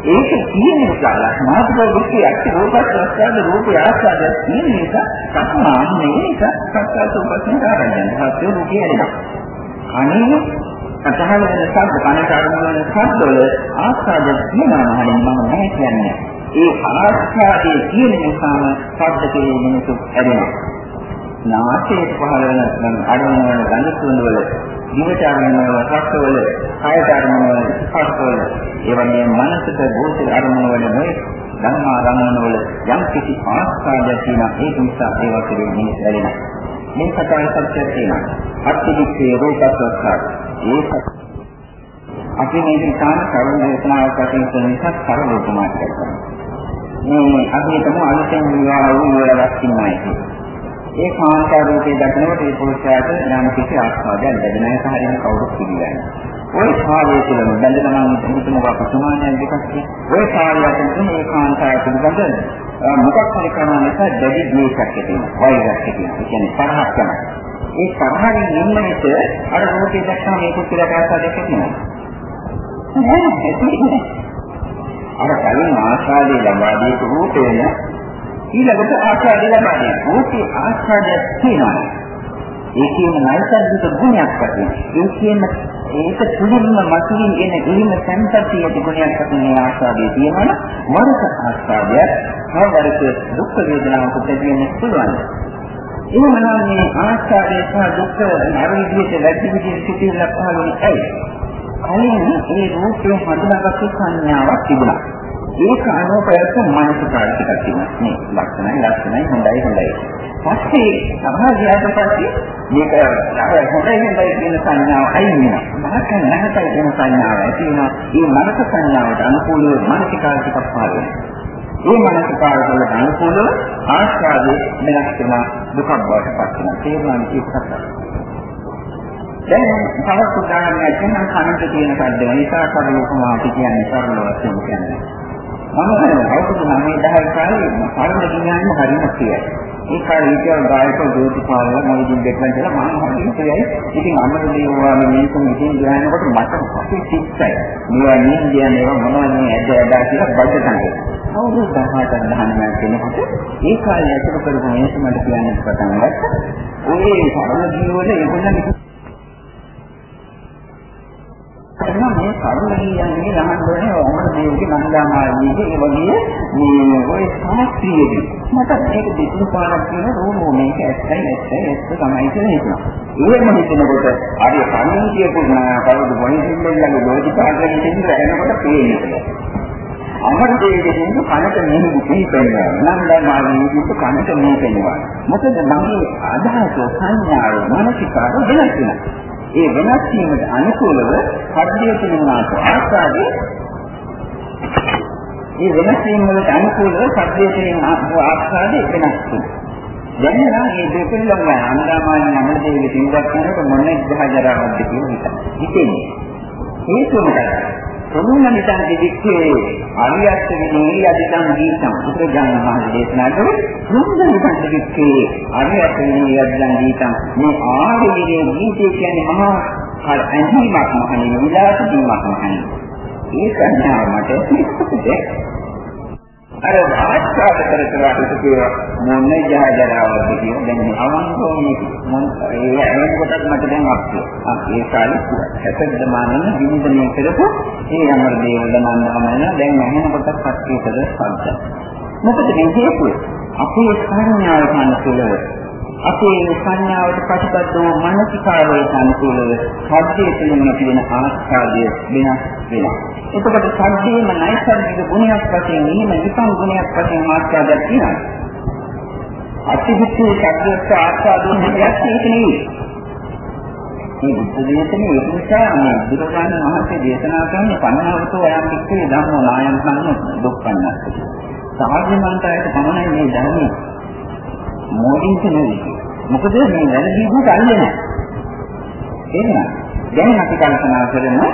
ඒක කියන නිසා ලක්ෂණාත්මක විශ්ය අක්ෂ රූපස්වස්තද රූපය ආස්වාදයක් තියෙන නිසා සම්මාන්නේ ඒක සත්‍යයට උපසින් ආරම්භයෙන් හත්ය රූපය එනවා. අනේ අතහල වෙන සද්ද කනට අරමුණ වෙන සද්දවල ආස්වාදයක් තියෙනවා නම් මම නැහැ කියන්නේ. ඒ ආස්වාදයේ තියෙන නිසාම සද්ද කියන මිනිසු ඇරෙනවා. නාසයේ පහළ වෙන අරමුණ වෙන ගඳ සුවඳ වල දිවට අරමුණ වල රසවල කායට අරමුණ වල ස්පර්ශවල ඒ වගේම මනසට භෞතික අරමුණ වල නොයේ ධර්ම අරමුණ වල යම් කිසි ආස්වාදයක් තියෙනවා ඒක නිසා ඒවා කෙරෙහි මිනිස් ඇලෙනවා මේ කතාවේ සත්‍යය තියෙනවා. අත්‍යදික්ෂේ රූපසත්‍ය ඒක අපි මේ විකාන කරුණ දේශනාවක් වශයෙන් කරන නිසා සරල උපමාවක් කරනවා. මේ අපි හිතමු අලුතෙන් විවාහ වූ වලක් ඉන්නවා කියලා ඒ කාන්තා රූපේ දකිනකොට ඒ පුරුෂයාට යම් කිසි ආස්වාදයක් ලැබෙන එක හරියට කවුරුත් පිළිගන්නේ. ওই කාර්යය තුළ බැඳෙන නම් හිතමු අපි සමානයන් දෙකක් ඔය කාර්යය තුළ මේ කාන්තාව පිළිබඳ මොකක් හරි කරන නිසා දැඩි ද්වේෂයක් ඇති වෙනවා. වෛරයක් ඇති වෙනවා. ඒ කියන්නේ තරහක් යනවා. ඒ තරහින් නින්න විට අර රූපේ දැක්කම මේක කියලා ආස්වාදයක් ඇති වෙනවා. අර කලින් ආස්වාදයේ ලබා දීපු රූපේන ඊළඟට ආස්වාදය ලබා දෙනවා. ඕකේ ආස්වාදයක් තියෙනවා. ඒකේම නෛසර්ගික ගුණයක් වශයෙන්. ඒකේම ඒක තුලින්ම මතුවෙන එන ඉහිම සංතතිය ගුණයක් වශයෙන් මේ ආස්වාදයේ තියෙනවා. වරක ආස්වාදයක් හවරක දුක් වේදනාවක් දෙන්න පුළුවන්. එහෙම නම් මේ ආස්වාදයේ සහ දුක් අර විදිහට වැඩි විදිහට සිටින්න පහළ වෙන්නේ ඇයි? කලින් මේ රූපේ හඳුනාගත්තු සංඥාවක් තිබුණා. ඒක අනුපයත් මානසිකාරික තියෙනවා නේ ලක්ෂණයි ලක්ෂණයි හොඳයි හොඳයි. පස්සේ සමාජයට පස්සේ මේක හොඳයි හොඳයි කියන සංඥාව අයින් වෙනවා. මනස නැහැටයි කියන සංඥාව ඇති වෙනවා. මේ මනස සංඥාවට අනුකූලව මානසිකාරික පහළ වෙනවා මේ මානසිකාරික අනුකූලව ආස්වාදයේ වෙනස් වෙන දුකක් බවට පත් වෙනවා. තේරුම් ගන්න දැන් තවත් උදාහරණයක්. දෙන්නම් කනට තියෙන කද්ද නිසා කරුණු උපමා අපි කියන්නේ සරල වශයෙන් කියන්නේ. මම අවුරුදු 9 10 කාලේ පරම විඥානය හරිම කියයි. ඒ කාලේ හිටිය ගායක ජෝතිපාල මොනිදින් දෙකෙන් කියලා මම හිතුවයි. ඉතින් අමර දේවා මේ මිනිසුන් ඉතින් ගහනකොට මට අපි සිත්සයි. මේවා නින්දියනේ මොනවද මේ ඇද ඇදා කියලා බඩ තමයි. අවුරුදු 18ක් 19ක් වෙනකොට ඒ කාලේ ඇතුළු කරපු මිනිස්සු මට කියන්න පටන් ගත්තා. ඔය සරල ජීවවල ඒගොල්ලන් කරනවා මේ කරුණ කියන්නේ ලහන් වනේ ඔමන දේවගේ නන්දාමාලීගේ ඒ වගේ මේ ඔය ශාස්ත්‍රීයදී මට මේක දෙතුන් පාරක් කියන රෝමෝ මේක ඇත්තයි ඇත්තයි ඇත්ත තමයි කියලා හිතනවා. ඒකම හිතනකොට අර කලින් කියපු කවුද මොනිටිල්ලගේ ලෝජික ආකාරයෙන් තියෙන එනකොට පේන්නේ. අමර දෙවියන් කනට මෙහෙම පිළිපෙන්නවා. නන්දාමාලීගේ කනට මෙහෙම පෙන්වනවා. මොකද මගේ අදහස සංඥාව මානසිකාර වෙනස් වෙනවා. ඒ වෙනස් වීමට අනුකූලව හදිසියේ තිබුණාට ආස්වාදයේ ඒ වෙනස් වීම වලට අනුකූලව සද්දයේ තියෙන ආස්වාදයේ වෙනස් වෙනවා. දැන් නම් මේ දෙකෙන්ම අන්දාමාන නමල දෙවියන් තින්දක් කරනකොට මොන ඉදහජරාවක්ද කියන එක. හිතෙන්නේ. ඒක මොකක්ද? ප්‍රමුණ නිතන් දික්කේ අරියත් විනී අධිකම් දීතම් බුදුරජාණන් වහන්සේ දේශනා කළේ ප්‍රමුණ නිතන් දික්කේ අරියත් විනී අධිකම් දීතම්. මේ ආර්යයේ දීතේ කියන්නේ මහා අන්තිමක් මහණෙනි විලාස දීමක් මහණෙනි. ඒ සංඥාව මට අර ආස්වාද කර කර හිතේ මොන ජහජරාවද කියන දැන් අවංකෝනේ මොන ඒ ඇහෙන කොටත් මට දැන් අප්පිය. ආ ඒ කාලේ හැතැද්ද මානන විනිදනය කරපු ඒ අමර දේවල නන්දමන දැන් ඇහෙන කොටත් පස්කේතද සද්ද. මොකද මේ හේතුව අපේ සංඥාව කනසලව අපේ සංඥාවට ප්‍රතිබද්ධ වූ මානසිකාරයට අනුකූලව සත්‍යයේ තුලින් තියෙන ආස්කාරය වෙනස් වෙනවා. එතකොට සත්‍යයේම නෛසර්ගික ගුණයක් වශයෙන් නිම විපං ගුණයක් වශයෙන් ආස්කාරයක් තියෙනවා. අතිවිච්ඡේ සත්‍යස්ස ආස්කාරයෙන් දෙයක් ඒක නෙවෙයි. මේ බුද්ධ දේශනේ ඒක නිසා මේ බුදුරජාණන් වහන්සේ දේශනා කරන පණවතෝ යම් කික්කේ ධම්මෝ නායම් කන්න දුක්ඛන්නත්. සාධ්‍යමන්තයට පමණයි මේ ධර්මයේ මොඩින්ට නෙවෙයි. මොකද මේ වැරදි දුක අල්ලන්නේ නැහැ. එහෙනම් දැන් අපි කල්පනා කරමු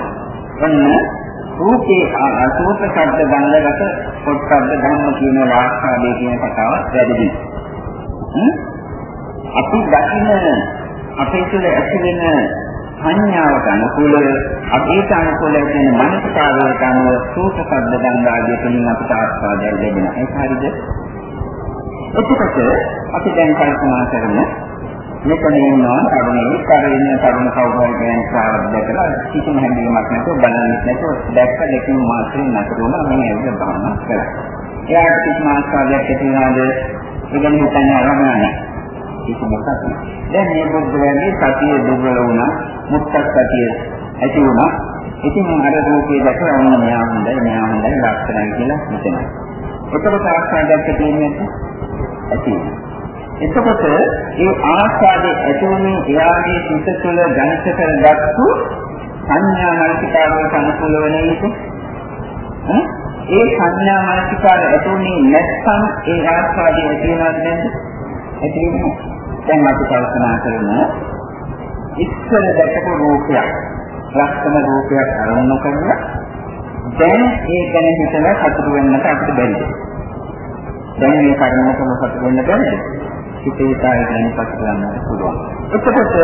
ඔන්න රූපේ අසෝත ශබ්ද ගන්ධගත පොට්ටබ්බ ධම්ම කියන වාස්තාවේ කියන කතාව වැරදි. අපි දකින්න අපේ තුළ ඇති වෙන සංඥාවට අනුකූලව අපේට අනුකූලව තියෙන මනසකාරයට අනුව සෝත ශබ්ද ගන්ධ ආදී තුලින් අපට ආස්වාදය ලැබෙනවා. ඒක හරියද? එතකොට අපි දැන් කල්පනා කරමු මෙතන ඉන්නවා කරුණේ කරින්න කරුණ කවුරුහරි කියන ශ්‍රාවක දැකලා කිසිම හැඟීමක් නැතුව බලන්නේ නැතුව දැක්ක දෙකින් මාත්‍රෙන් නතර වුණා මේ ඇවිත් බලන්න කරා. එයාට කිසිම ආස්වාදයක් ඇති වුණාද? ඉගෙන හිතන්නේ අරමුණ කිසිම එකක් නෑ. දැන් මේ බුද්ධයාගේ සතිය දුර්වල වුණා, මුත්තක් සතිය ඇති වුණා. ඉතින් අර රූපේ දැකලා ඔන්න මෙයා හොඳයි, මෙයා හොඳයි, ලක්ෂණයි කියලා හිතනවා. එතකොට ආස්වාදයක් තියෙන්නේ ඇති. එතකොට ඒ ආස්වාදයේ ඇතිවීමේ එයාගේ සිත තුළ ජනිත කරගත්තු සංඥා මනසිකාරයට අනුකූල වෙන එක ඒ සංඥා මනසිකාර ඇතුළේ නැත්නම් ඒ ආස්වාදයේ ඇති වෙනවද නැද්ද? ඇති වෙනවා දැන් අපි කල්පනා කරමු. ඉස්සර දැකපු රූපයක් ලක්ෂණ රූපයක් අරමුණු කරලා දැන් ඒ ගැන හිතලා සතුට වෙන්නට අපිට බැරිද දැන් මේ කර්මකම සතුට වෙන්න බැරිද හිතේ කාය ගැන පස්ස ගන්නට පුළුවන්. එතකොට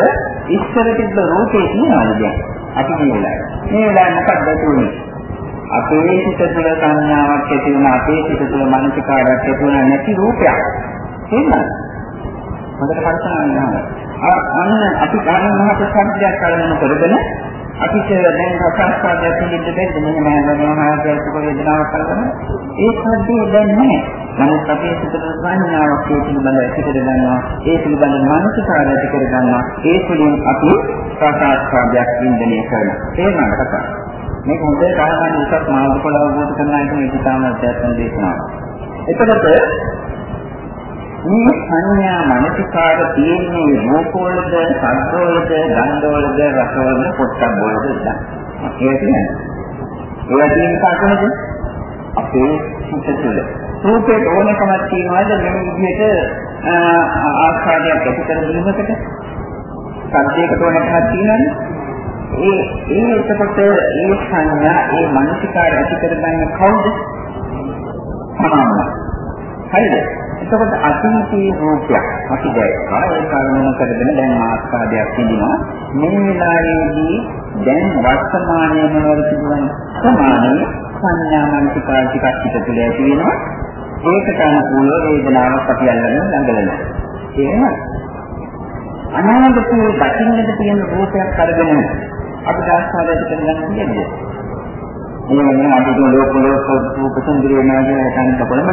ඉස්සර තිබ්බ රූපේ තියනවාද දැන්? අපි මේ වෙලාවේ. මේ වෙලාවේ මොකක්ද තුනේ? අපේ සිත තුළ සංඥාවක් ඇති වුණ අපේ සිත තුළ මානසිකාරයක් ඇති වුණ නැති රූපයක්. තේරුණාද? හොඳට කල්පනා කරනවා. අන්න අපි ගන්න මහත් සත්‍යයක් කලන කරගෙන අපිට දැන් රසාස්වාදයක් පිළිබඳ බැරිද මෙහෙම වෙනවා කියලා වේදනාවක් කරගෙන ඒ සද්දේ දැන් නැහැ. නමුත් අපේ සිතට සංඥාවක් ඒ පිළිබඳ ඇති කර ගන්නවා. ඒ පිළිබඳ මානසිකාරය ඇති කර ගන්නවා. ඒ තුළින් අපි රසාස්වාදයක් වින්දනය කරනවා. තේරුණාද කතාව? මේක හොඳට අහගන්න උසස් මාර්ගඵල අවබෝධ කරගන්න එක මේ ඉතාම අධ්‍යාත්ම දේශනාවක්. එතකොට මේ සංඥා මනසිකාර තියෙන්නේ රූපවලද, ශබ්දවලද, ගන්ධවලද, රසවලද, පොට්ටබ්බවලද ඉඳන්. ඒක කියන්නේ. ඒවා තියෙන කාටද? අපේ සිත තුළ. රූපේ ඕනකමක් තියනවාද මේ විදිහට ආස්වාදයක් ඇති කර ගැනීමකට? සද්දයකට ඕනකමක් තියෙනවද? ඒ ඒ එතකොට ඒ සංඥා ඒ මානසිකාර ඇති කරගන්න කවුද? සමානයි. හරිද? එතකොට අතීතයේ රූපයක්. අපි දැක්කා ඒ කර්මන කරගෙන දැන් ආස්වාදයක් විඳිනවා. මේ වෙලාවේදී දැන් වර්තමානයේ මොනවද තිබුණේ සමානයේ සංඥා මනසිකාර ටිකක් පිට තුළ ඇති වෙනවා. ඒකට අනුකූලව වේදනාවක් අපි අල්ලගෙන ළඟලනවා. එහෙම අනාගතයේ දකින්නට තියෙන රූපයක් අරගෙන අපිට ආස්වාදයට කරගන්න තියෙන්නේ මේ වෙන අපිට ලෝක ලෝක රූප සුන්දරිය නාගය කන්න කොළඹ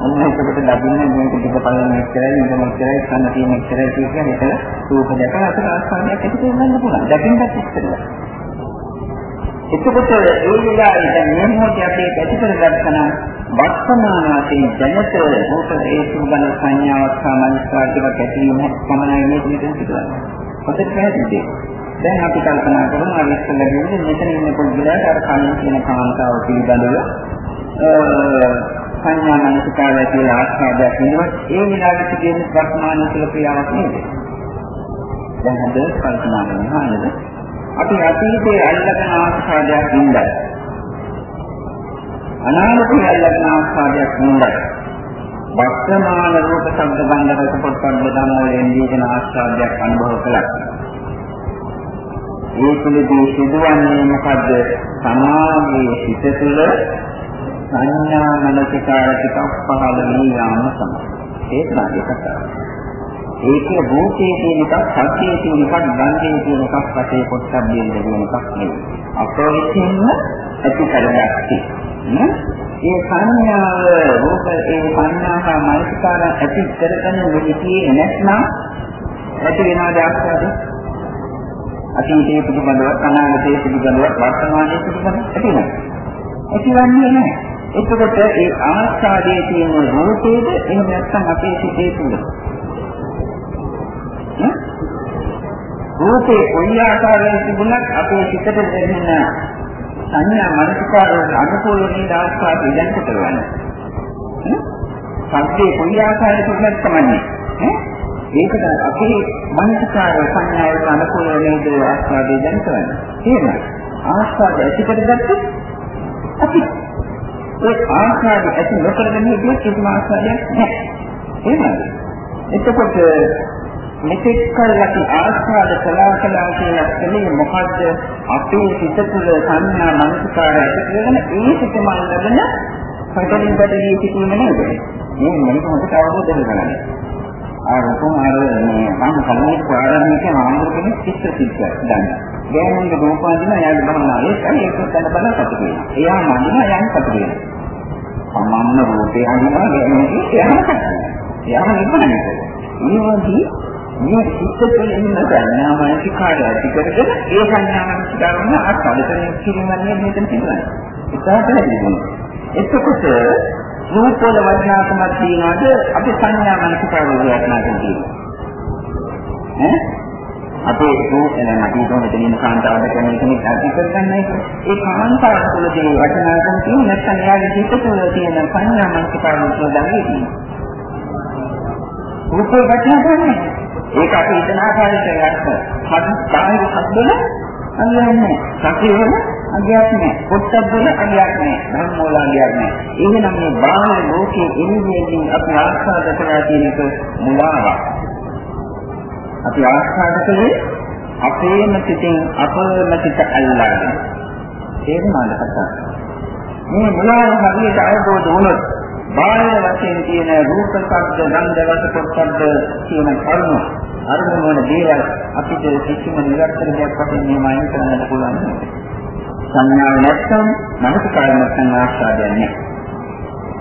ඔන්න එතකොට ලැබෙන මේක ටික බලන්න එච්චරයි මේක මෙච්චරයි කන්න තියෙන එච්චරයි කියන එක රූප දැකලා අපිට ආස්වාදයක් ඇති කරගන්න පුළුවන්. දැකින්නත් ඉස්සෙල්ලා. එතකොට ඒ වෙලාවේ දැන් මේ මොහොතේ අපි ඇති කරගත්තා වර්තමාන වශයෙන් දැනට රූප ඒ සුබන සංඥාවක් සාමාන්‍යස්කාරකයක් ඇතිවීම පමණයි මේ දෙයක් සිදුවන්නේ. ඔතන පැහැදිලිද? දැන් අපි කල්පනා කරමු අර ඉස්සෙල්ලා කියන්නේ මෙතන ඉන්න පොඩ්ඩලට අර කලින් කියන කාන්තාව පිළිබඳව සංඥා මනසිකාරය කියලා ආස්වාදයක් වෙනවා. ඒ විලාසිත කියන වර්තමාන කුල ක්‍රියාවක් නේද? දැන් හද කල්පනා කරනවා නේද අපි අතීතයේ අල්ලගෙන ආස්වාදයක් ඉඳලා අනාගතයේ අල්ලගෙන ආස්වාදයක් ඉඳලා වර්තමාන රූප ශබ්ද ගන්ධ රස පොට්ටබ්බ ධම්ම වලින් දීගෙන ආස්වාදයක් අනුභව කළා. ඒ තුළදී සිදුවන්නේ මොකද්ද? සමාගයේ සිත තුළ සංඥා මනසිකාර ටිකක් පහළ වී යාම තමයි. ඒක තමයි කතාව. ඒකේ භූතයේ තියෙන එකක්, සත්‍යයේ තියෙන එකක්, ගන්ධයේ තියෙන එකක්, රසයේ පොට්ටබ්බේ දෙන එකක් නෙවෙයි. අපෝවිසින්ම ඇති කරගත්තේ. ඒ සංඥාව රූප ඒ සංඥාව මනසිකාර ඇති කරගෙන මෙලිතියේ නැත්නම් ඇති වෙනවද ආස්වාදේ? අතීතයේ පිළිබඳව, අනාගතයේ පිළිබඳව, වර්තමානයේ පිළිබඳව ඇති වෙනවා. ඇතිවන්නේ නැහැ. එතකොට ඒ ආස්වාදයේ තියෙන රූපේද එහෙම නැත්නම් අපේ සිතේ තුල රූපේ කොයි ආකාරයෙන් තිබුණත් අපේ සිතට දැනෙන සංඥා මනසකාර අනුකූල වෙන ආස්වාද ඉඳන් කරවන්නේ? සත්‍යයේ කොයි ආකාරයක තිබුණත් කමන්නේ? ඒකට අපේ මනසකාර සංඥාවට අනුකූල වෙන ආස්වාදය දැන් කරන්නේ එහෙම ආස්වාද ඇති කරගත්තොත් අපි ඒ ආස්වාද ඇති නොකරගෙන හිටියොත් කිසිම ආස්වාදයක් නැහැ. එහෙමද? එතකොට මෙතෙක් කල අපි ආස්වාද කළා කළා කියලා කියන්නේ මොකද්ද? අපේ සිත තුළ සංඥා මනසකාරය ඇති කරගෙන ඒ සිතම අල්ලගෙන පටලින් පටලිය සිටීම නේද? මේ මනස හොඳට අවබෝධ කරගන්න. ආ රූපම ආර මේ මම කලින් ප්‍රාරම්භික ආන්දරකෙන චිත්ත සිද්ධ ගන්න. ගෑනුන්ගේ රූපාදින එයාගේ භවනාවේ ඒක උත්තර බල කටු වෙනවා. එයා මන්දින එයාන් කටු වෙනවා. සම්මන්න රූපේ අනිවා ගෑනුන්ගේ එයාම කටු වෙනවා. එයාම නිබ්බනනේ. ඊවදී මේ චිත්ත තුළ ඉන්න සංඥා මානසිකාරය ඇති කරගෙන ඒ සංඥා මානසිකාරම අත්දැකීම් කිරීමන්නේ මෙතන තියෙනවා. ඒක තමයි. එතකොට රූප වල වර්ණාත්මක තියනවාද අපි සංඥා මනසිකාරය වර්ණාත්මක තියෙනවා ඈ අපේ රූප නම් අපි කොහොමද මෙතනින් කාන්තාවට කියන කෙනෙක් අධි කරගන්නයි ඒ කාන්තාව තුළ තියෙන වචනාකම් තියෙන නැත්නම් එයාගේ හිත තුළ තියෙන සංඥා මනසිකාරය තුළ දැනෙන්නේ තියෙනවා රූපේ වචනාකම් ඒක අපි හිතන ආකාරයට ගන්න හත් බාහිර හත්වල අල්ලන්නේ සතියවල අගයක් නැහැ. පොට්ටබ්බල අගයක් නැහැ. ධර්මවල අගයක් නැහැ. එහෙනම් මේ බාහිර ලෝකයේ එළියෙන් අපි ආස්වාද කරලා තියෙන එක මුලාවක්. අපි ආස්වාද කළේ අපේම සිතින් අපේම සිත අල්ලාගෙන. තේරුණාද කතාව? මේ මුලාව හරියට අවබෝධ වුණොත් බාහිර වශයෙන් තියෙන රූප, ශබ්ද, ගන්ධ, රස, පොට්ටබ්බ කියන කර්ම අරමුණු වන දේවල් අපිට කිසිම නිරර්ථක දෙයක් වශයෙන් මේ මයින් කරන්නට පුළුවන් නෑ. සංඥාව නැත්නම් මනස කාය නැත්නම් ආස්වාදයක් නැහැ.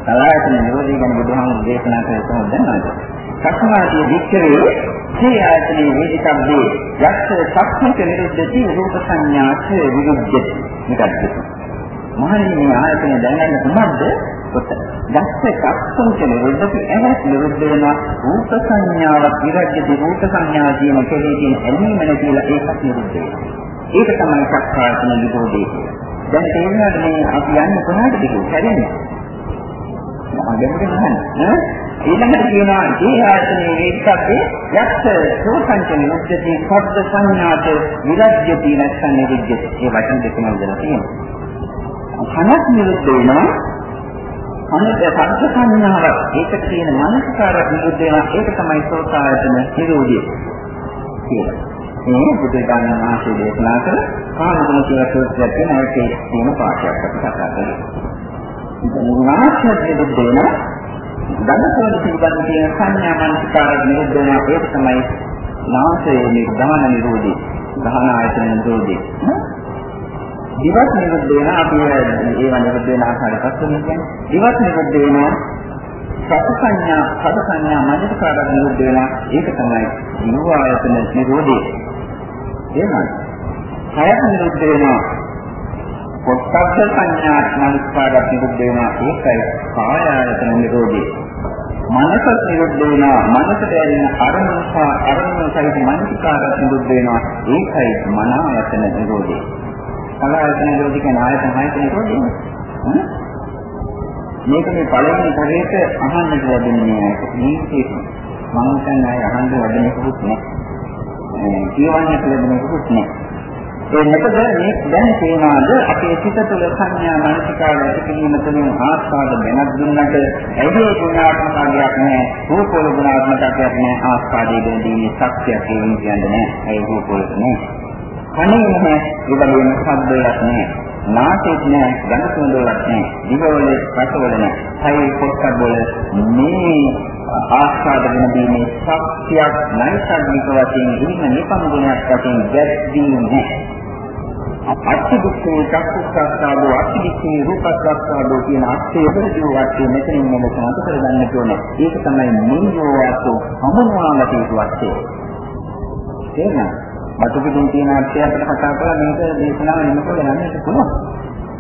සලආයතන නිරෝධය ගැන බුදුහාමුදුරු දේශනා කළේ කොහොමද නේද? සක්මාදී වික්‍රේ මේ ආයතනයේ වේදිකම්දී යක්ෂ සක්මික නිරුද්ධති රූප සංඥාච විරුද්ධති. මේකත් මහණෙනි මේ ආයතනය දැනගන්න කොහොමද? කොට යක්ෂ සක්මික නිරුද්ධති එහත් නිරුද්ධ වෙන රූප සංඥාවක් විරජ්‍යති රූප සංඥා කියන කෙලෙකින් ඇලීම නැතිලා ඒකත් නිරුද්ධ වෙනවා. ඒක තමයි සක්කායතන නිරෝධය කියන්නේ. දැන් තේරෙනවද මේ අපි යන්නේ කොහාටද කියලා? හැරෙන්නේ. මම දැන් නෑ. ඊළඟට කියනවා ඒ ආයතනයේ ඒකත් යක්ෂ සෝසංචන මුක්ති සබ්ද සංඥාත විරජ්‍යති නැත්නම් නිරුද්ධති. ඒ වචන දෙකම දෙලා තියෙනවා. කනක් නිරුද්ධ වෙනවා අනිත් පංච සංඥාව ඒකට තියෙන මනසකාරය නිරුද්ධ වෙනවා ඒක තමයි සෝතායතන නිරෝධිය කියලා. මේ බුදු දානම ආශය දේශනා කළ කාමගුණ කියලා සූත්‍රයක් තියෙන ඒකේ තියෙන පාඩයක් අපි කතා කරමු. ඉතින් නාශය නිරුද්ධ වෙනවා දඬසෝද පිළිබඳ තියෙන සංඥා මනසකාරය නිරුද්ධ වෙනවා ඒක තමයි නාසයේ නිර්ධාන නිරෝධී දහන ආයතන නිරෝධී. දිවත් නිරුද්ධ වෙන අපි ඒව නිරුද්ධ වෙන ආකාරය පස්සෙන් කියන්නේ. දිවත් නිරුද්ධ වෙන සතු සංඥා සතු සංඥා මනසකාරක නිරුද්ධ වෙන ඒක තමයි ජීව ආයතන නිරෝධී. එහෙමයි. කය නිරුද්ධ වෙන පොට්ටබ්බ සංඥා මනසකාරක නිරුද්ධ වෙන ඒකයි කාය ආයතන නිරෝධී. මනස නිරුද්ධ වෙනවා මනසට ඇලෙන අරමුණ සහ අරමුණ සහිත මනසිකාරය නිරුද්ධ වෙනවා. ඒකයි මන ආයතන නිරෝධය කලායතන නිරෝධය කියන්නේ ආයතන හයක නිරෝධය මේක මේ පළවෙනි පොරේට අහන්න ලැබෙන්නේ මේක මම හිතන්නේ අහන්න ලැබෙන්නේ නෑ කියවන්නට ලැබෙන්නේ නෑ ඒ මොකද මේ දැන් තේමාද අපේ සිත තුළ සංඥා මානසිකාව ඇති කිරීම තුළින් ආස්වාද වෙනක් දුන්නට ඇයි ගුණාත්මකයක් නැහැ? රූපවල ගුණාත්මකයක් නැහැ. ආස්වාදයේ දෙන්නේ සත්‍යයක් කියන්නේ නැහැ ඒ රූපවල නැහැ කනේ නැහැ. ඒ වගේම ශබ්දයක් නැහැ. නාසෙත් නැහැ. ගඳ සුවඳවලක් නැහැ. දිවවල රසවල නැහැ. හයි පොත්කබ්බවල මේ ආස්වාද වෙන දීමේ සත්‍යයක් නයිසර්ගික වශයෙන් ඉන්න නිකම් ගුණයක් වශයෙන් දැක්වීම නැහැ අත්තිදුක්ඛේ චක්කුස්සස්සාදෝ අත්තිදුක්ඛේ රූපස්සස්සාදෝ කියන අර්ථය පරිදි වාක්‍ය මෙතනින් මෙලෙස මත කරගන්නට ඕනේ. ඒක තමයි නියෝ වාසෝ හමුවාමට යුතු අර්ථය. තේරුණා? මතු පිටින් තියෙන අර්ථය අපිට කතා කරලා මේක දේශනාව නිමකල යන්නට පුළුවන්.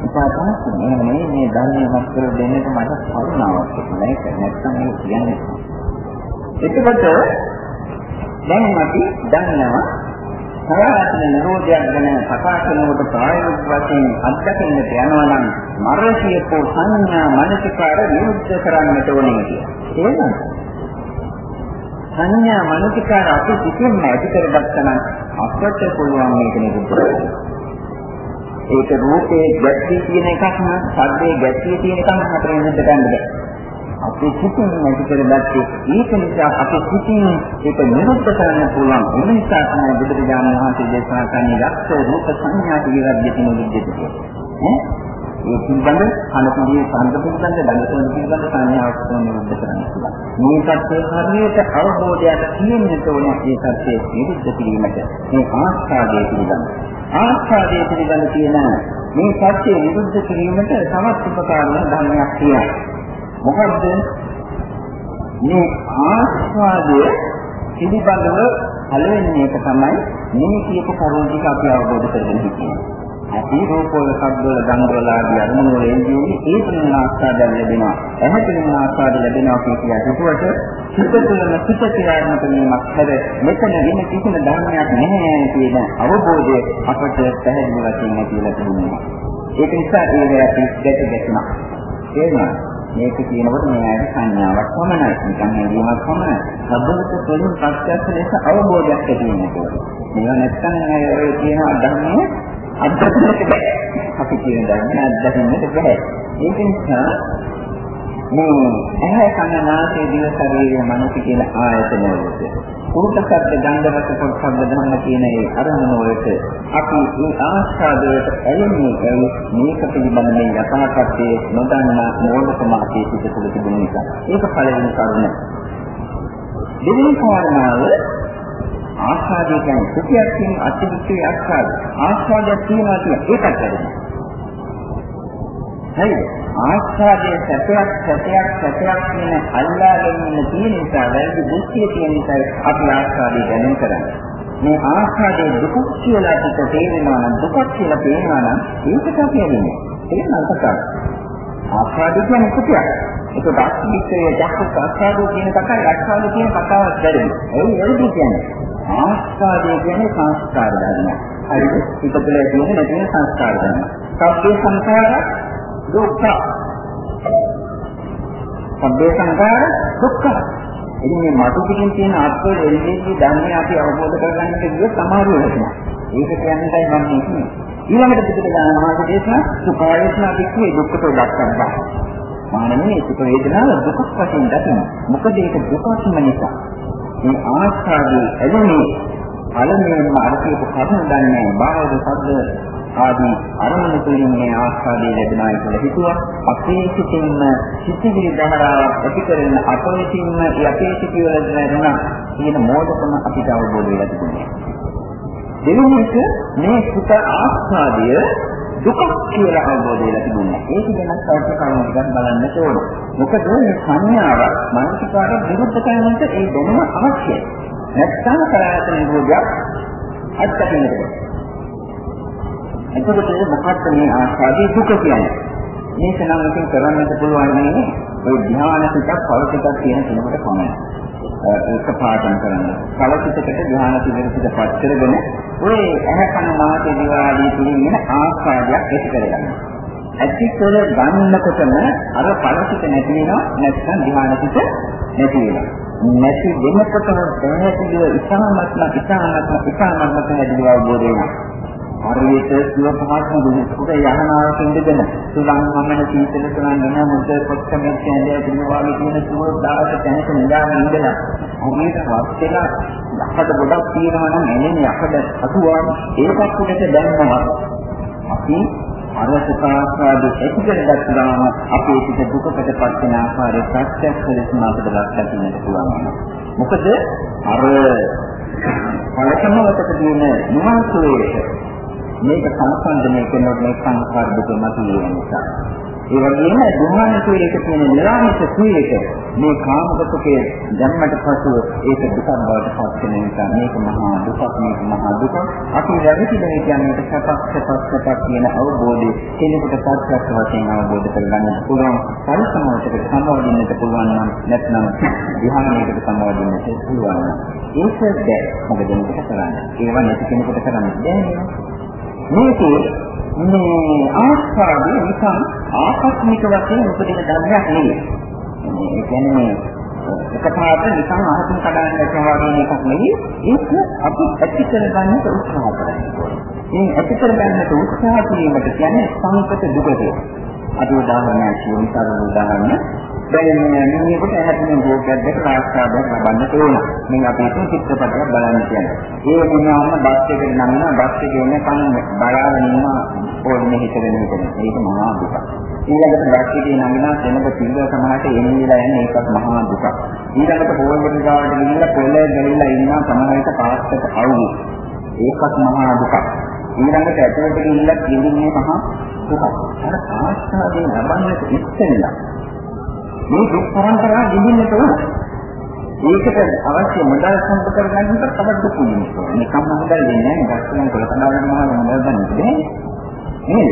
උපාදාස මේ මේ මේ ධර්මයේ මත කර දෙන්නට මට කරුණාවක් තිබුණා. ඒක නැත්නම් මේ කියන්නේ. එතකොට දැන් අපි දන්නවා සායතන නිරෝධයක් ගැන කතා කරනකොට ප්‍රායෝගික වශයෙන් අත්දකින්නට යනවා නම් මරණියකෝ සංඥා මනසිකාර නිරුද්ධ කරන්නට ඕනේ කියලා. සංඥා මනසිකාර අපි සිතින්ම ඇති කරගත්තා නම් අපට පුළුවන් මේක නිරුද්ධ කරන්න. ඒක රූපේ ගැටී තියෙන එකක් නම් සද්දේ ගැටී තියෙන එකක් නම් අපිට නිරුද්ධ කරන්න බෑ. අපේ සිතින් නැති කරගත්තේ. ඒක නිසා අපේ සිතින් ඒක නිරුද්ධ කරන්න පුළුවන්. ඒ නිසා තමයි බුදුරජාණන් වහන්සේ දේශනා කරන්නේ යක්ෂ රූප සංඥා විරද්දති නිරුද්ධති ඈ? ඒ පිළිබඳ අනුකම්පිතේ සම්පත පිළිබඳ දඬුවම් පිළිබඳ සංඥාවක් නිරුද්ධ කරන්න පුළුවන්. මේ සත්‍යයේ හරියට අවබෝධයක් තියෙන්නට ඕන මේ සත්‍යයේ නිරුද්ධ කිරීමට. මේ ආස්වාදයේ පිළිබඳ. ආස්වාදයේ පිළිබඳ තියෙන මේ සත්‍යය නිරුද්ධ කිරීමට තවත් උපකාරණ ධර්මයක් තියෙනවා. මොකද්ද මේ ආස්වාදය පිළිබඳව පළවෙනි එක තමයි මේ කියපු කරුණ ටික අපි අවබෝධ කරගන්න හිතන්නේ. අපි රූපවල, ශබ්දවල, ගන්ධවල ආදී අරමුණු වල එන්නේ ඒ තුන ආස්වාදය ලැබෙනවා. එහෙම ආස්වාද ලැබෙනවා කියන හිතුවට සිත තුළම සිත ක්‍රියාත්මක වීමක් හැර මෙතන වෙන කිසිම ධර්මයක් නැහැ කියන අවබෝධය අපට පැහැදිලි වශයෙන් ඇතිවලා තිබෙනවා. ඒක නිසා ඒ වෙලාවට දැක ගැටුණා. තේරුණාද? මේක කියනකොට මේ ඇයි සංඥාවක් පමණයි. නිකන් හැඟීමක් පමණයි. සබ්බත තුළින් ප්‍රත්‍යක්ෂ ලෙස අවබෝධයක් ඇති වෙනවා. මේවා නැත්නම් අය ඔය කියන ධර්මයේ අත්දැකීමක් බෑ. අපි කියන ධර්මයේ අත්දැකීමක් බෑ. ඒක නිසා මේ ඇහැ කන නාසය දිව ශරීරය මනස කියන ආයතන වලට. කුරුත ශබ්ද ගන්ධ රස පොට්ටබ්බ ධම්ම කියන ඒ අරමුණ වලට අපි මේ ආස්වාදයට ඇලෙන්නේ ඒ මේක පිළිබඳ මේ යථාර්ථයේ නොදන්නා මෝඩකම අපේ සිත තුළ තිබෙන නිසා ඒක පළවෙනි කරුණ. දෙවෙනි කාරණාව ආස්වාදය කියන්නේ සුඛයක් කියන අතිවිශේෂ ආස්වාද. ආස්වාදයක් තියෙනවා කියන ඒකත් වැඩියි හරිද? ආස්වාදයේ සැපයක් සැපයක් සැපයක් කියන අල්ලා ගැනීම තියෙන නිසා වැරදි දෘෂ්ටිය තියෙන නිසා අපි ආස්වාදයේ දැනුම් කරන්නේ. මේ ආස්වාදයේ දුක කියලා අපිට තේරෙනවා නම් දුක කියලා පේනවා නම් ඒකට අපි ඇලෙන්නේ. ඒක නල්පතක්. ආස්වාදය කියන්නේ සුඛයක්. ඒක දාස්තිකයේ දක්ක ආස්වාදය කියන කතාවයි ආස්වාදය කියන කතාවක් බැරි. ඒ වැරදි කියන්නේ. ආස්වාදය කියන්නේ සංස්කාර ධර්මයක්. හරිද? පිටතල තියෙන නැතින සංස්කාර ධර්ම. සබ්බේ සංස්කාරයක් දුක්ඛ. සම්බේ සංඛාර දුක්ඛ. ඉතින් මේ මතු පිටින් තියෙන අත්වල එළියේ ධර්මය අපි අවබෝධ කරගන්නට ගිය සමාරු වෙනවා. ඒක කියන්නේයි මම කියන්නේ. ඊළඟට පිටට ගන්න මාර්ග දේශනා සුඛායේෂ්ණා පිටුවේ දුක්ඛතෝ දක්වනවා. මානමේ සුඛ වේදනාව දුකක් වශයෙන් දකින්න. මොකද ඒක දුකක්ම නිසා. මේ ආස්වාදයේ ඇලෙන්නේ අලමෙන්ම අරකේක කරුණ දන්නේ බාහිර සද්ද ආදී අරමුණු තුළින් මේ ආස්වාදයේ ලැබෙනවා කියලා හිතුවා. අපේ සිතින්ම සිතිවිලි ධාරාවක් ඇති කරන අපේසින්ම ඒ අපේ සිතිවිලි දැනෙන කියන මෝඩකම අපිට අවබෝධ වෙලා තිබුණා. දෙවෙනි එක මේ සුඛ ආස්වාදය දුක කියලා අවබෝධ වෙලා තිබුණා. ඒක ගැන සෞඛ්‍ය කරුණු ටිකක් බලන්න ඕන. මොකද මේ සංඥාව මානසිකාර විරුද්ධ කරනකොට ඒ දැනුම අවශ්‍යයි. නැත්නම් කරාතන නිරෝධයක් අත්දකින්නට. එතකොට මොකක්ද මේ ආස්වාදී දුක කියන්නේ? මේක නම් ඉතින් කරන්නට පුළුවන් නේ ඔය ධ්‍යාන පිටක් පවතිකක් තියෙන කෙනෙකුට පමණයි. ඒක පාඩම් කරන්න. කලසිතකට ධ්‍යාන පිළිවෙලකට පත් කරගෙන ඔය ඇහැ කන නාසය දිව ආදී තුලින් එන ආස්වාදයක් ඇති කරගන්න. ඇති කර ගන්නකොටම අර කලසිත නැති වෙනවා නැත්නම් ධ්‍යාන පිට නැති වෙනවා. නැති වෙනකොටම දැහැටිව ඉතාමත්ම ඉතාමත්ම ඉතාමත්ම පැහැදිලිව අවබෝධ වෙනවා. හරියට සුව පහසු දුක යහනාවක ඉඳගෙන සුලං මමන සීතල සුලං නම මුද පොක්කමේ කියන්නේ දිනවාගේ තියෙන සුව දායක තැනක නිදාගෙන ඉඳලා හරියට වත් වෙලා යකට ගොඩක් තියෙනවා නම් එන්නේ යකඩ අතුවා ඒකත් උඩට දැම්මම අපි අර සුඛාස්වාද ඇති කරගත්ත ගමන් අපේ පිට දුකකට පත් වෙන ආකාරය ප්‍රත්‍යක්ෂ ලෙසම අපිට දක්වන්නට පුළුවන්. මොකද අර පළකමකට තියෙන නුවන්සුවේ මේක සංසන්දනය කරනකොට මේ සංස්කාර දුක මතුවෙන නිසා. ඒ වගේම දුහාන කුලයක තියෙන නිරාමිත කුලයක මේ කාමකකේ ජන්මට පසු ඒක දුකක් බවට පත් වෙන නිසා මේක මහා දුකක් මේක මහා දුක. අපි වැරදිද කියන්නේ සපක් සපක් සපක් කියන අවබෝධය කෙනෙකුට සත්‍යයක් වශයෙන් අවබෝධ කරගන්න පුළුවන්. පරිසමවටට සමවදින්නට පුළුවන් නම් නැත්නම් ධ්‍යානයකට සමවදින්නට පුළුවන්. ඒක බැහැ. මොකද මේක කරන්නේ. ඒවා නැති කෙනෙකුට කරන්න බැහැ. මේකේ මේ ආස්වාදය නිකන් ආකස්මික වශයෙන් උපදින ධර්මයක් නෙවෙයි. ඒ කියන්නේ එකපාරට නිකන් අහසින් කඩන ගැටවගෙන එකක් නෙවෙයි. ඒක අපි ඇති කරගන්නට උත්සාහ කරනවා. මේ ඇති කරගන්නට උත්සාහ කිරීමට කියන්නේ සංකත දුකද. අද උදාහරණයක් කියමු සරල උදාහරණයක්. දැන් මේකට හැදෙන භෝගයක් දෙක ආස්වාදයක් ලබන්න ඕන. මේ අපි හිතන චිත්‍රපටයක් බලන්න කියන්නේ. ඒ වුණාම බස් එකේ නම්න බස් එකේ ඉන්න කන් බලාගෙන ඉන්න ඕනේ හිතගෙන ඉන්න. ඒක මහා දුක. ඊළඟට බස් එකේ නම්න සෙනඟ පිළිව සමහරට එන්නේ යන්නේ ඒකත් මහා දුක. ඊළඟට පොල්වල ගාවට ගිහිල්ලා පොල්ලේ ගලිලා ඉන්න සමහරට පාස්කට අවුල්. ඒකත් මහා දුක. ඊළඟට ඇතුළට ගිහිල්ලා කිඳින්නේ මහා දුක. අර ආස්වාදයෙන් ලබන්නට ඉස්සෙල්ලා මේ දුක් පරම්පරාව විඳින්නට ඕන. ඒකට අවශ්‍ය මුදල් සම්ප කරගන්නට තවත් දුක් වෙනවා. නිකම්ම මුදල් දෙන්නේ නැහැ. ගස්ලන් කොල කඩාගෙන මහා මුදල් ගන්නද නේද?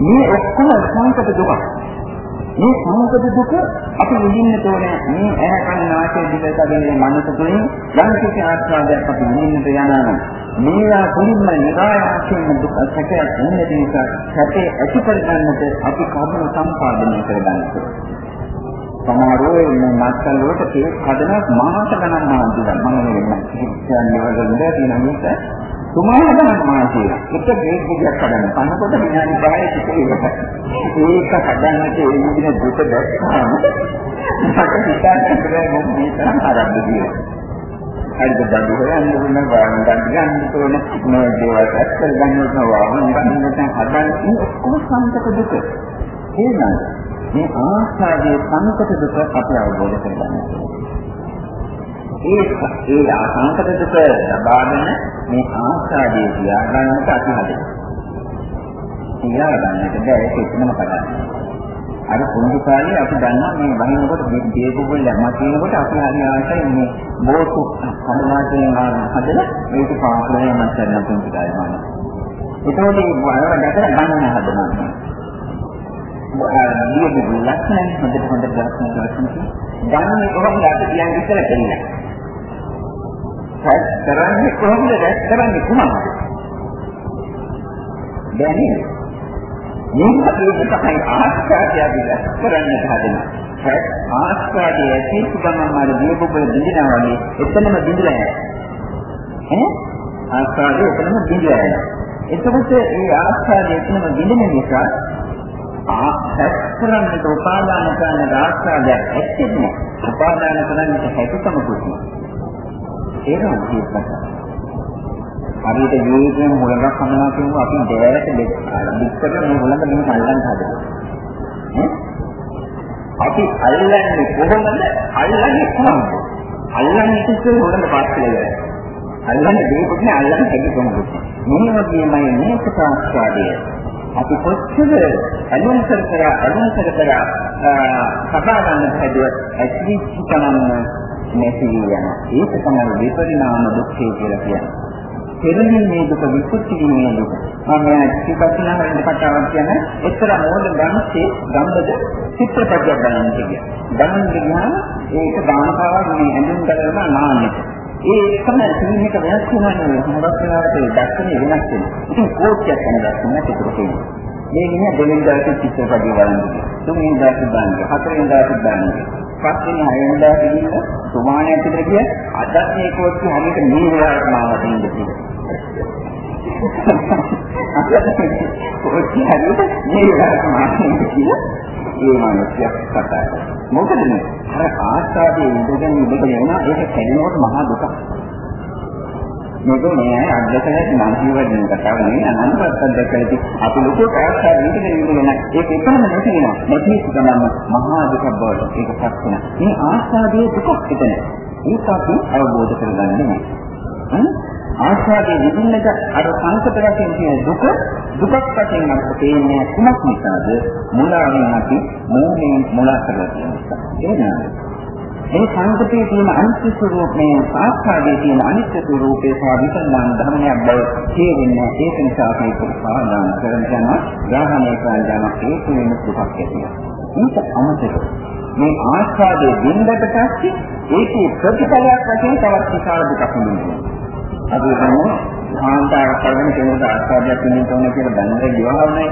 මේ ඔක්කොම සංකත දුක. මේ සංකත දුක අපි විඳින්නට ඕනේ. මේ ඇහැ කන නාසය දිව කඩේ මනස තුළින් යම් කිසි ආස්වාදයක් අපි විඳින්නට යනවා. මේවා තුළින්ම නිරායාසයෙන් දුක සැකයක් එන්නේ නිසා සැකේ ඇති කරගන්නට අපි කර්ම සම්පාදනය කරගන්නවා. සමහරව මේ මත්සල් වලට තේ හදන මාස ගණන් මාන්තිලා මම නෙවෙයි කියන්නේ වලට තියෙන නිසා තුමාල ගණන් මාන්තිලා එක ගේක් ගියක් හදන්න කනකොට විනාඩි 5 සිටේ ඒක හදන්නට ඒ විදිහ දුක දැක්කම මට හිතන්න බැහැ මොකද මේ තරම් ආරම්භ දියුනේ හරිද? බඩු හොයන්න ඕන වාහන ගන්න ගන්න ඕන මේ දේවල් ඇත්තට ගන්න ඕන වාහන ගන්න හදන්න ඔක්කොම සංකත දුක. එහෙනම් මේ ආස්වාදයේ සංකත දුක අපි අවබෝධ කරගන්න ඒ ඒ ආසංකත දුක ලබාගෙන මේ ආස්වාදයේ තියාගන්නට අපි හදනවා. තියාගන්නට බැහැ ඒක එතනම කරන්නේ. අර පොඩි කාලේ අපි දන්නා මේ බහිනකොට මේ දේපුවල මතිනකොට අපි හරි ආසයි මේ බෝතු සමාජයෙන් හදලා මේක පාසලේ මත කරන පුංචි කාලේ මම. ඒකෝට මේ දැකලා ගන්න හදනවා. නියම ලක්ෂණ හොඳට හොඳ ලක්ෂණ ලක්ෂණ ගන්නේ කොහොමද අපි කියන්නේ ඉස්සර කියන්නේ රැස් කරන්නේ කොහොමද රැස් කරන්නේ කොහොමද දැනේ මේ අපේ තමයි ආස්කාරය අපි රැස් කරන්න හදනවා ආස්කාරය ඇති ගමන් මාර දීපුබල දිනනවා වගේ එතනම දිනලා යනවා. ඈ ආස්කාරය එතනම දිනලා යනවා එතකොට මේ ආස්කාරය එතනම දිනන නිසා ආස්තරන්නට උපාදාන කරන ආස්වාදයක් ඇත්තේ නැහැ. උපාදාන කරන්නට හැකියකමකුත් නැහැ. ඒක උදේට හරියට ජීවිතේ මුලක් හමනවා කියනවා අපි දෙවරට දෙකට මේ මුලක මෙහෙම අල්ලන්න හදනවා. අපි අල්ලන්නේ කොහොමද? අල්ලන්නේ කොහොමද? අල්ලන්නේ ඉතින් මුලක පාස්කලේ. අල්ලන්නේ දෙයක්වත් නෑ අල්ලන්නේ හැටි කොහොමද? මේ වගේමයි මේක ප්‍රාස්වාදය. අපි කොච්චර අනුන් කර කර අනුන් කර කර සබා ගන්න හැදුවත් ඇති චිතනම නැති යන ඒක තමයි විපරිණාම දුක්ඛය කියලා කියන්නේ. පෙරණිමේ දුක විසුද්ධි වීමේ දුක. මම ටිකක්නා හරියට කතාවක් කියන එක්තර මොඩ ගම්සේ ගම්බද චිත්‍රපටයක් බලන්න කියලා. බලන්න ගියාම ඒක දානකාවක් මේ ඇඳුම් කරලා නාන්නට. ඒ තමයි සීන් එක වෙනස් වෙනවා හුඟක් වෙලාවට දක්ෂනේ වෙනස් වෙනවා. ඉතින් කෝච්චියක් යන දක්ෂනේ චිත්‍ර තියෙනවා. මේ මිනිහ දෙවෙනි දවසේ චිත්‍රපටය බලන්නේ. තුන්වෙනි දවසේ බලන්නේ. හතරවෙනි දවසේ බලන්නේ. පස්වෙනි හයවෙනි දවසේ ගිහින් සුමානය ඇතුළට ගිය අදත් මේ කෝච්චිය හරියට මේ වෙලාවට මාව දෙන්න තියෙනවා. [LAUGHS] කෝච්චිය හරියට මේ වෙලාවට මාව දෙන්න කියලා ඒ මානසික කතා කරනවා. මොකද මේ අර ආස්වාදයේ ඉඳගෙන ඉඳගෙන යනවා ඒක කැඩෙනකොට මහා දුකක්. මේක මේ අධ්‍යක්ෂණයේ නම් ජීවන කතාව නෙවෙයි අනන්තවත් අධ්‍යක්ෂණයේ අපි ලොකු ප්‍රයත්නයක් ඉඳගෙන ඉඳගෙන ඒක එකම නැති වෙනවා. නැති ගමන්ම මහා දුක බවට ඒකපත් වෙන. මේ ආස්වාදයේ දුකක් එතන. ඒක අපි අවබෝධ කරගන්නේ නැහැ. ආස්වාදයේ විඳින්නට අර සංකත වශයෙන් තියෙන දුක දුකක් වශයෙන් අපට තේන්නේ කුමක් නිසාද? මුලාවෙන් අපි මෝහයෙන් මුලා කරලා තියෙන නිසා. එහෙනම් මේ සංකතයේ තියෙන අනිත්‍ය ස්වરૂපයේ ආස්වාදයේ තියෙන අනිත්‍ය ස්වરૂපයේ සහ විසන්නාන ධර්මයක් බව තේරෙන්නේ ඒක නිසා අපි පාදාන කරන යන ග්‍රහණය කරන යන ඒක වෙන දුකක් ඇතිවෙනවා. මේක අමතක මේ ආස්වාදයේ බින්දට පස්සේ ඒකේ ප්‍රතිඵලයක් වශයෙන් තවත් විශාල දුකක් හඳුන්වනවා. අපි හිතමු කාන්තාවක් කරගෙන කෙනෙකුට ආස්වාදයක් විඳින්න ඕන කියලා දැනගෙන විවාහ වුණා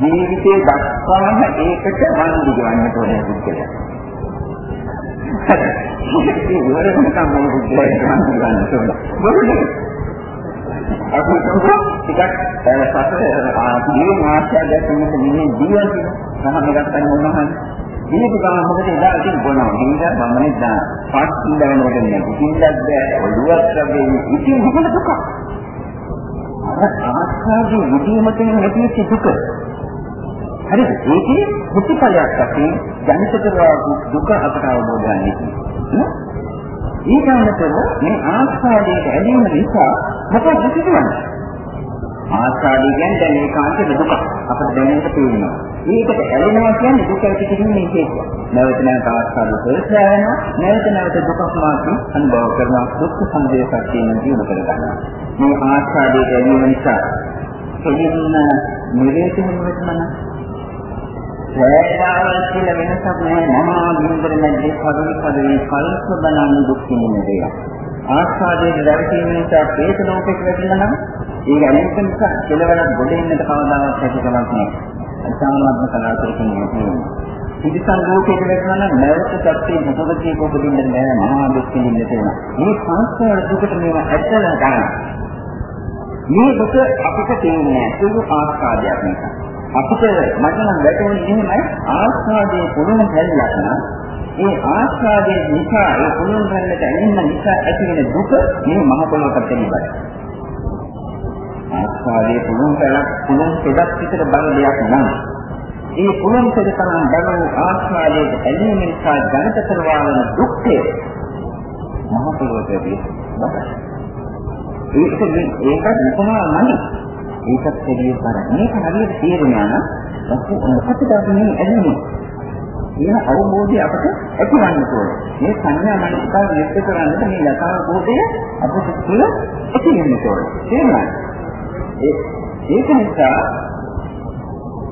ජීවිතේ දක්වාම ඒකට වන්දි ගන්න ඕනේ පුද්ගලයා. ඒ වරම තමයි පුද්ගලයා වන්දි ගන්න ඕනේ. මොකද? අපි හිතමු ටිකක් පස්සේ ආදී ආස්වාදයක් විඳින්න මිනිහ ජීවිතේ සමහර ගන්න මොනවා හරි දීපු ගමන් මොකද එදා ඉතින් බොනවා. ඉතින් මමනේ දා පාස් ඉඳගෙනකොට නෑ. ඉතින්වත් බෑ. ඔළුවත් ලැබෙන්නේ. ඉතින් මොකද දුක? අර ආස්වාදයේ විදීමකින් නැතිවෙච්ච දුක. හරිද? ඒකේ ප්‍රතිඵලයක් අපි ජනිත කරවා දුක අපට අවබෝධ ගන්න ඊටමතර මේ ආස්වාදයේ ඇලීම නිසා මොකද සිදුවන්නේ? ආස්වාදය කියන්නේ දැන් ඒකාන්ත දුක අපිට දැනෙන්න තියෙනවා. මේකට ඇලෙනවා කියන්නේ දුක ඇති කිරීමේ හේතුව. නැවත නැවත ආස්වාද ප්‍රේසයන නැවත නැවත දුකක් මාත්‍රි අනුභව කරන දුක් සංදේශයක් කියන දිනු කර ගන්නවා. මේ ආස්වාදයේ ඇලීම නිසා කෙලින්ම නිරේතන වෙන්න සෑදාවල් කියලා වෙනසක් නැහැ. මහා බින්දර මැදේ පදවි පදවි කල්ප බලන දුක් විඳින දෙයක්. ආස්වාදයේ දැවීම නිසා ප්‍රේත ලෝකෙට වැටෙනවා නම් ඒ ගැනීම නිසා කෙලවරක් ගොඩ එන්නට කවදාවත් හැකියාවක් නැහැ. සාමාන්‍ය කලාතුරකින් නෙමෙයි. පිටිසන් ලෝකෙට වැටෙනවා නම් නැවත සත්‍යයේ මොකදකේ කොබදින්න නෑ මහා දුක් විඳින්න තියෙනවා. මේ සංස්කාර දුකට මේව ඇත්තලා ගන්න. මේ දුක අපිට තේන්නේ නැහැ. ඒක ආස්වාදයක් නිසා. අපිට මට නම් වැටෙන්නේ එහෙමයි ආස්වාදයේ පුරුණ හැල්ලක් නම් ඒ ආස්වාදයේ නිසා ඒ පුරුණ හැල්ලට ඇලෙන්න නිසා ඇති වෙන දුක මේ මහ පොළොවට දෙන්නයි. ආස්වාදයේ පුරුණ හැල්ලක් පුරුණ පොඩක් විතර බල දෙයක් නම් ඒ පුරුණ පොඩතරම් බල ආස්වාදයේ ඇලීම නිසා ජනිත කරවන දුක්ඛය මහ පොළොවේදී බබයි. ඒක ඒක නිකමයි ඒකත් දෙවියන් කරා. මේක හරියට තේරුණා නම් මොකක්ද මේ ඇලෙන්නේ? මේ අවබෝධය අපට ඇතිවන්න ඕනේ. මේ සංඥා මනසකාර නිත්‍ය කරන්නට මේ යථා අවබෝධය අපට තුළ ඇති වෙන්න ඕනේ. තේරුණාද? ඒ ඒක නිසා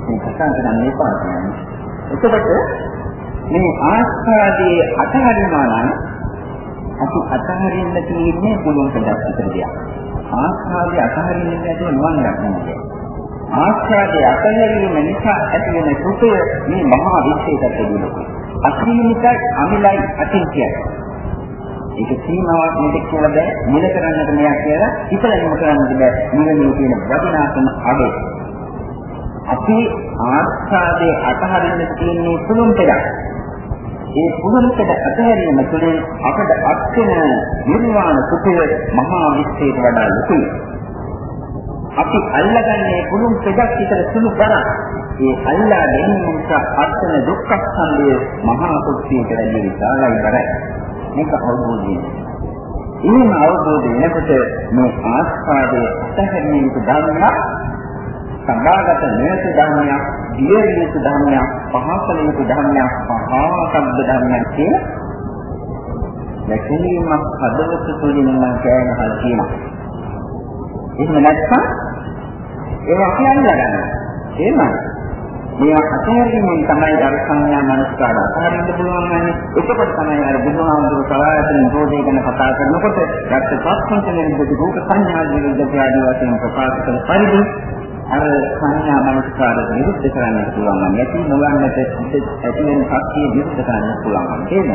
මේ කතා කරන්නේ පාඩම්. එතකොට මේ ආස්වාදයේ අතහරිනවා නම් අපි අතහරින්න තියෙන්නේ පුළුවන් කඩක් විතර දෙයක්. ආස්වාදයේ අතහරින්න නැතුව නිවන් දකින්නේ. ආස්වාදයේ අතහැරීම නිසා ඇති වෙන සුඛය මේ මහා විශ්ේෂයට දෙන්නේ. අසීමිතයි අමිලයි අතිංකයයි. ඒක සීමාවක් නෙද කියලා බෑ මිල කරන්නට මෙයක් කියලා ඉතලම කරන්නට බෑ නිවනේ තියෙන වටිනාකම අඩේ අපි ආස්වාදයේ අතහරින්න තියෙන්නේ පුළුම් පෙරක්. ඒ පුළුම් පෙර අතහැරීම තුළින් අපට අත්වෙන නිර්වාණ සුඛය මහා විශ්වයට වඩා ලොකුයි. අපි අල්ලගන්නේ පුළුම් පෙරක් විතර සුළු බරක්. ඒ අල්ලා ගැනීම නිසා අත්වන දුක්ඛ සංදේ මහා කුක්ෂියට වැඩි විශාලයි බරයි. මේක අවබෝධය. එහෙම අවබෝධ වෙනකොට මේ ආස්වාදයේ අතහැරීමට ධර්මයක් සම්බාගත නියත ධර්මයක්, දියවිලිත ධර්මයක්, පහසලිත ධර්මයක්, පහසබ්ද ධර්මයක් කියලා දැකීමක් හදවත තුළින් මම කෑමහල් කියනවා. එහෙම නැත්නම් ඒවා කියන්න ගන්න. එහෙමයි. මේවා අතහැරීමෙන් තමයි අර සංඥා මනස්කාර අතහරින්න පුළුවන් වන්නේ. එතකොට තමයි අර බුදුහාමුදුරුවෝ සලායතන නිරෝධය ගැන කතා කරනකොට රක්ත පස්පන්තලෙන් බුදු රූප සංඥා විරුද්ධ ආදී වශයෙන් ප්‍රකාශ කළ පරිදි අර සංඥා මනස්කාර විරුද්ධ කරන්නට පුළුවන් නම් යටි නොගන්නට ඇති වෙන ශක්තිය විරුද්ධ කරන්නට පුළුවන්. එහෙම.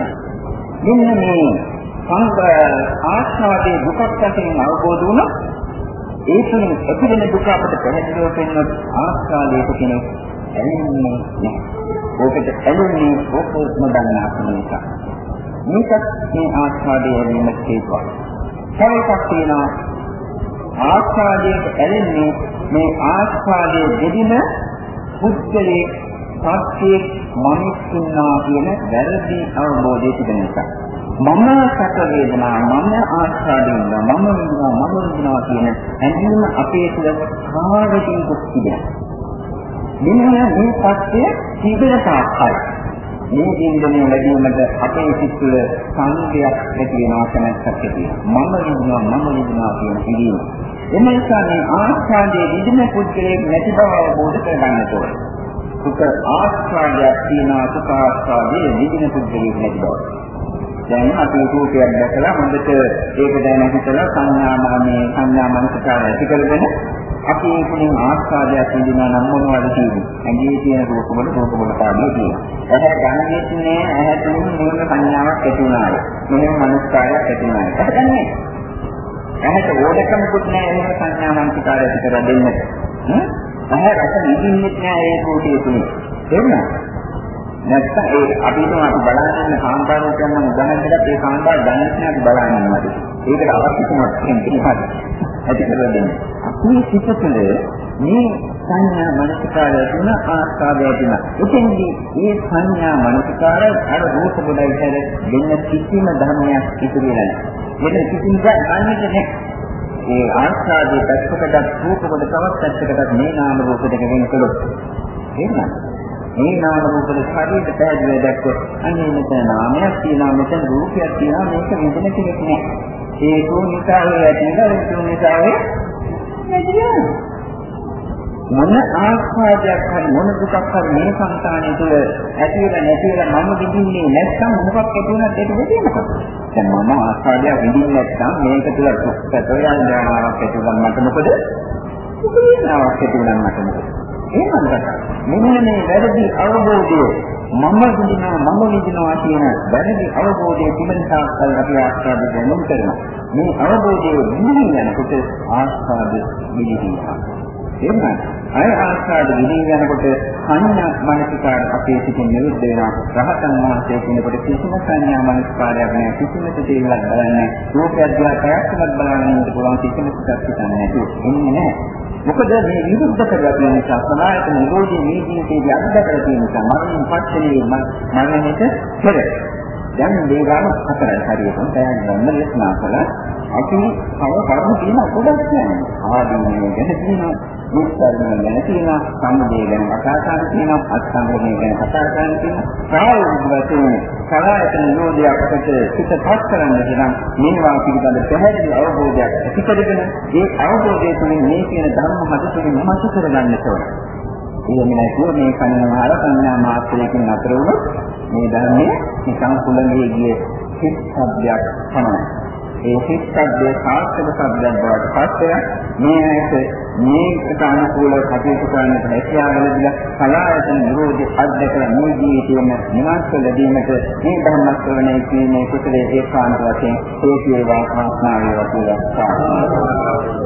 මෙන්න මේ සංක ආස්වාදයේ දුකක් වශයෙන් අවබෝධ වුණොත් ඒ තුළින් ඇතිවෙන දුක අපට පැහැදිලිව පෙන්වන ආස්වාදයේ කෙනෙක් ඇලෙන්නේ නැහැ. ඕකට ඇලෙන්නේ ඕකම දන්නා කෙනෙක්. මේකත් මේ ආස්වාදයේ වීම හේතුවක්. තව එකක් තියෙනවා ආස්වාදයට ඇලෙන්නේ මේ ආස්වාදයේ දෙදින පුද්ගලයේ සත්‍යයේ මනුස්සුන්නා කියන වැරදි අවබෝධය තිබෙන නිසා. මම සැප වේදනා මම ආස්වාදයෙන් මම විඳිනවා මම විඳිනවා කියන හැඟීම අපේ තුළ කාගෙකින් කුස්තියක්. මෙන්න මේ සත්‍ය තිබෙන තාක්කයි. මේ ජීවිතයේ ලැබීමට අපේ සිත් තුළ සංකේයක් ඇති වෙනවා කැමැත්තක් ඇති වෙනවා. මම විඳිනවා මම විඳිනවා කියන පිළිම. එම නිසා මේ ආස්වාදයේ විඳින පුද්ගලයෙක් නැති බව අවබෝධ කරගන්න ඕනේ. සුඛ ආස්වාදයක් තියෙනවා සුඛ ආස්වාදයේ විඳින පුද්ගලයෙක් නැති බව. දැන් අපි රූපයක් දැකලා හොඳට ඒක දැන හිතලා සංඥාමානේ සංඥා මනසකාරය ඇති කරගෙන අපි ඒකෙන් ආස්වාදයක් විඳිනා නම් මොනවද කියන්නේ? ඇඟේ තියෙන රූප වල රූප වල පාඩිය තියෙනවා. ඇහැ දැනෙන්නේ ඇහැ තුලින් මොන සංඥාවක් ඇති වුණාද? මොන මනස්කාරයක් ඇති වුණාද? හදන්නේ. ඇහැට ඕඩකමකුත් නැහැ එහෙම සංඥා මනස්කාරය ඇති කර දෙන්නට. හ්ම්? ඇහැ රස නිදින්නෙත් නැහැ ඒ රූපයේ තුලින්. තේරුණාද? නැත්නම් ඒ අපි හිතමු අපි බලන්නේ කාන්තාරෝ කියන උදාහරණයක් ඒ කාන්තාර දැනෙන්නේ නැහැ බලන්නේ නැති. ඒකට අවශ්‍ය තුනක් තියෙනවා. ඇති කරලා දෙන්නේ. අපේ සිත තුළ මේ සංඥා මනසකාරය තුන ආස්වාදය තුන. එතෙන්දී මේ සංඥා මනසකාරය අර රූප ගොඩයි හැර දෙන්න කිසිම ධර්මයක් ඉතුරු වෙලා නැහැ. මෙන්න කිසිම දෙයක් ගන්නට නැහැ. ඒ ආස්වාදයේ පැත්තකට රූප කොට තවත් පැත්තකට මේ නාම රූප දෙක වෙනකලොත් එහෙනම් මේ නාම රූප දෙක හරියට පැහැදිලිව දැක්කොත් අනේ මෙතන නාමයක් තියෙනවා මෙතන රූපයක් තියෙනවා මේක විඳින කෙනෙක් නෑ ඒ තුනිසා වේ ඇතිලා ඒ තුනිසා වේ නැතිවෙනවා මොන ආස්වාදයක් හරි මොන දුකක් හරි මේ සංස්කාරය තුළ ඇති වෙලා නැති වෙලා මම විඳින්නේ නැත්නම් මොකක් ඇති වුණත් ඒක වෙදෙන්නකෝ. දැන් මම ආස්වාදයක් විඳින්නේ නැත්නම් මේක තුළ සැපයන් දානාවක් ඇති වුණා මට මොකද? දුක වේදනාවක් ඇති වුණා මට මොකද? එහෙමද? මෙන්න මේ වැරදි අවබෝධය මම විඳිනවා මම විඳිනවා කියන වැරදි අවබෝධය තිබෙන තාක්කල් අපි ආස්වාද දැනුම් කරනවා. මේ අවබෝධය නිවි යනකොට ආස්වාද නිවිදිනවා එහෙනම් අය ආස්වාද නිවි යනකොට සංඥා මනසිකාර අපේ සිටින් නිරුද්ධ වෙනවා. රහතන් වහන්සේ කෙනෙකුට කිසිම සංඥා මනසිකාරයක් නැහැ. කිසිම දෙයක් බලන්නේ රූපයක් දිහා පැයක්වත් බලන්න පුළුවන් කිසිම සිතක් හිතන්නේ නැතුව එන්නේ නැහැ. මොකද මේ විරුද්ධ කරලා තියෙන නිසා සමායත නිරෝධී මේ ජීවිතේදී අත්දැකලා තියෙන නිසා මරණයෙන් පස්සේ මරණයට පෙර දැන් මේවාම හතරයි හරියටම තයාගෙන ගන්න ලෙස්නා කළා. අපි තව කරුණු තියෙන ගොඩක් කියන්නේ ආදීනේ ගැන තියෙනවා මුස්තරණ ගැන තියෙනවා සම්මදේ ගැන කතා කරන්න තියෙනවා අත්සංගමේ ගැන කතා කරන්න තියෙනවා. ප්‍රායෝගික වශයෙන් සලායතන නිරෝධය අපට සිත පස් කරන්න නම් මේවා පිළිබඳ පැහැදිලි අවබෝධයක් ඇති කරගෙන ඒ අවබෝධය තුළින් මේ කියන ධර්ම හදතුලින් මත කරගන්න ඕනේ. එහෙම නැතුව මේ කනනහර සංඥා මාත්‍රයකින් අතර වුණොත් මේ ධර්මයේ නිකම් කුලංගේ ගිය සිත් සබ්දයක් පමණයි. ඒ සිත් සබ්දේ සාර්ථක සබ්දයක් බවට පත්ය මේ ඇයට මේකට අනුකූලව කටයුතු කරන්නට හැකියාවලදී කලාවතන නිරෝධය අධ්‍යක්ෂ මුල් ජීවිතයේම නිවාස ලැබීමට මේ ධර්ම ශ්‍රවණය කිරීමේ කුසලයේ ඒකාන්ත වශයෙන් හේතු වේවා ආස්නාවේ වතුලක් සාර්ථකයි.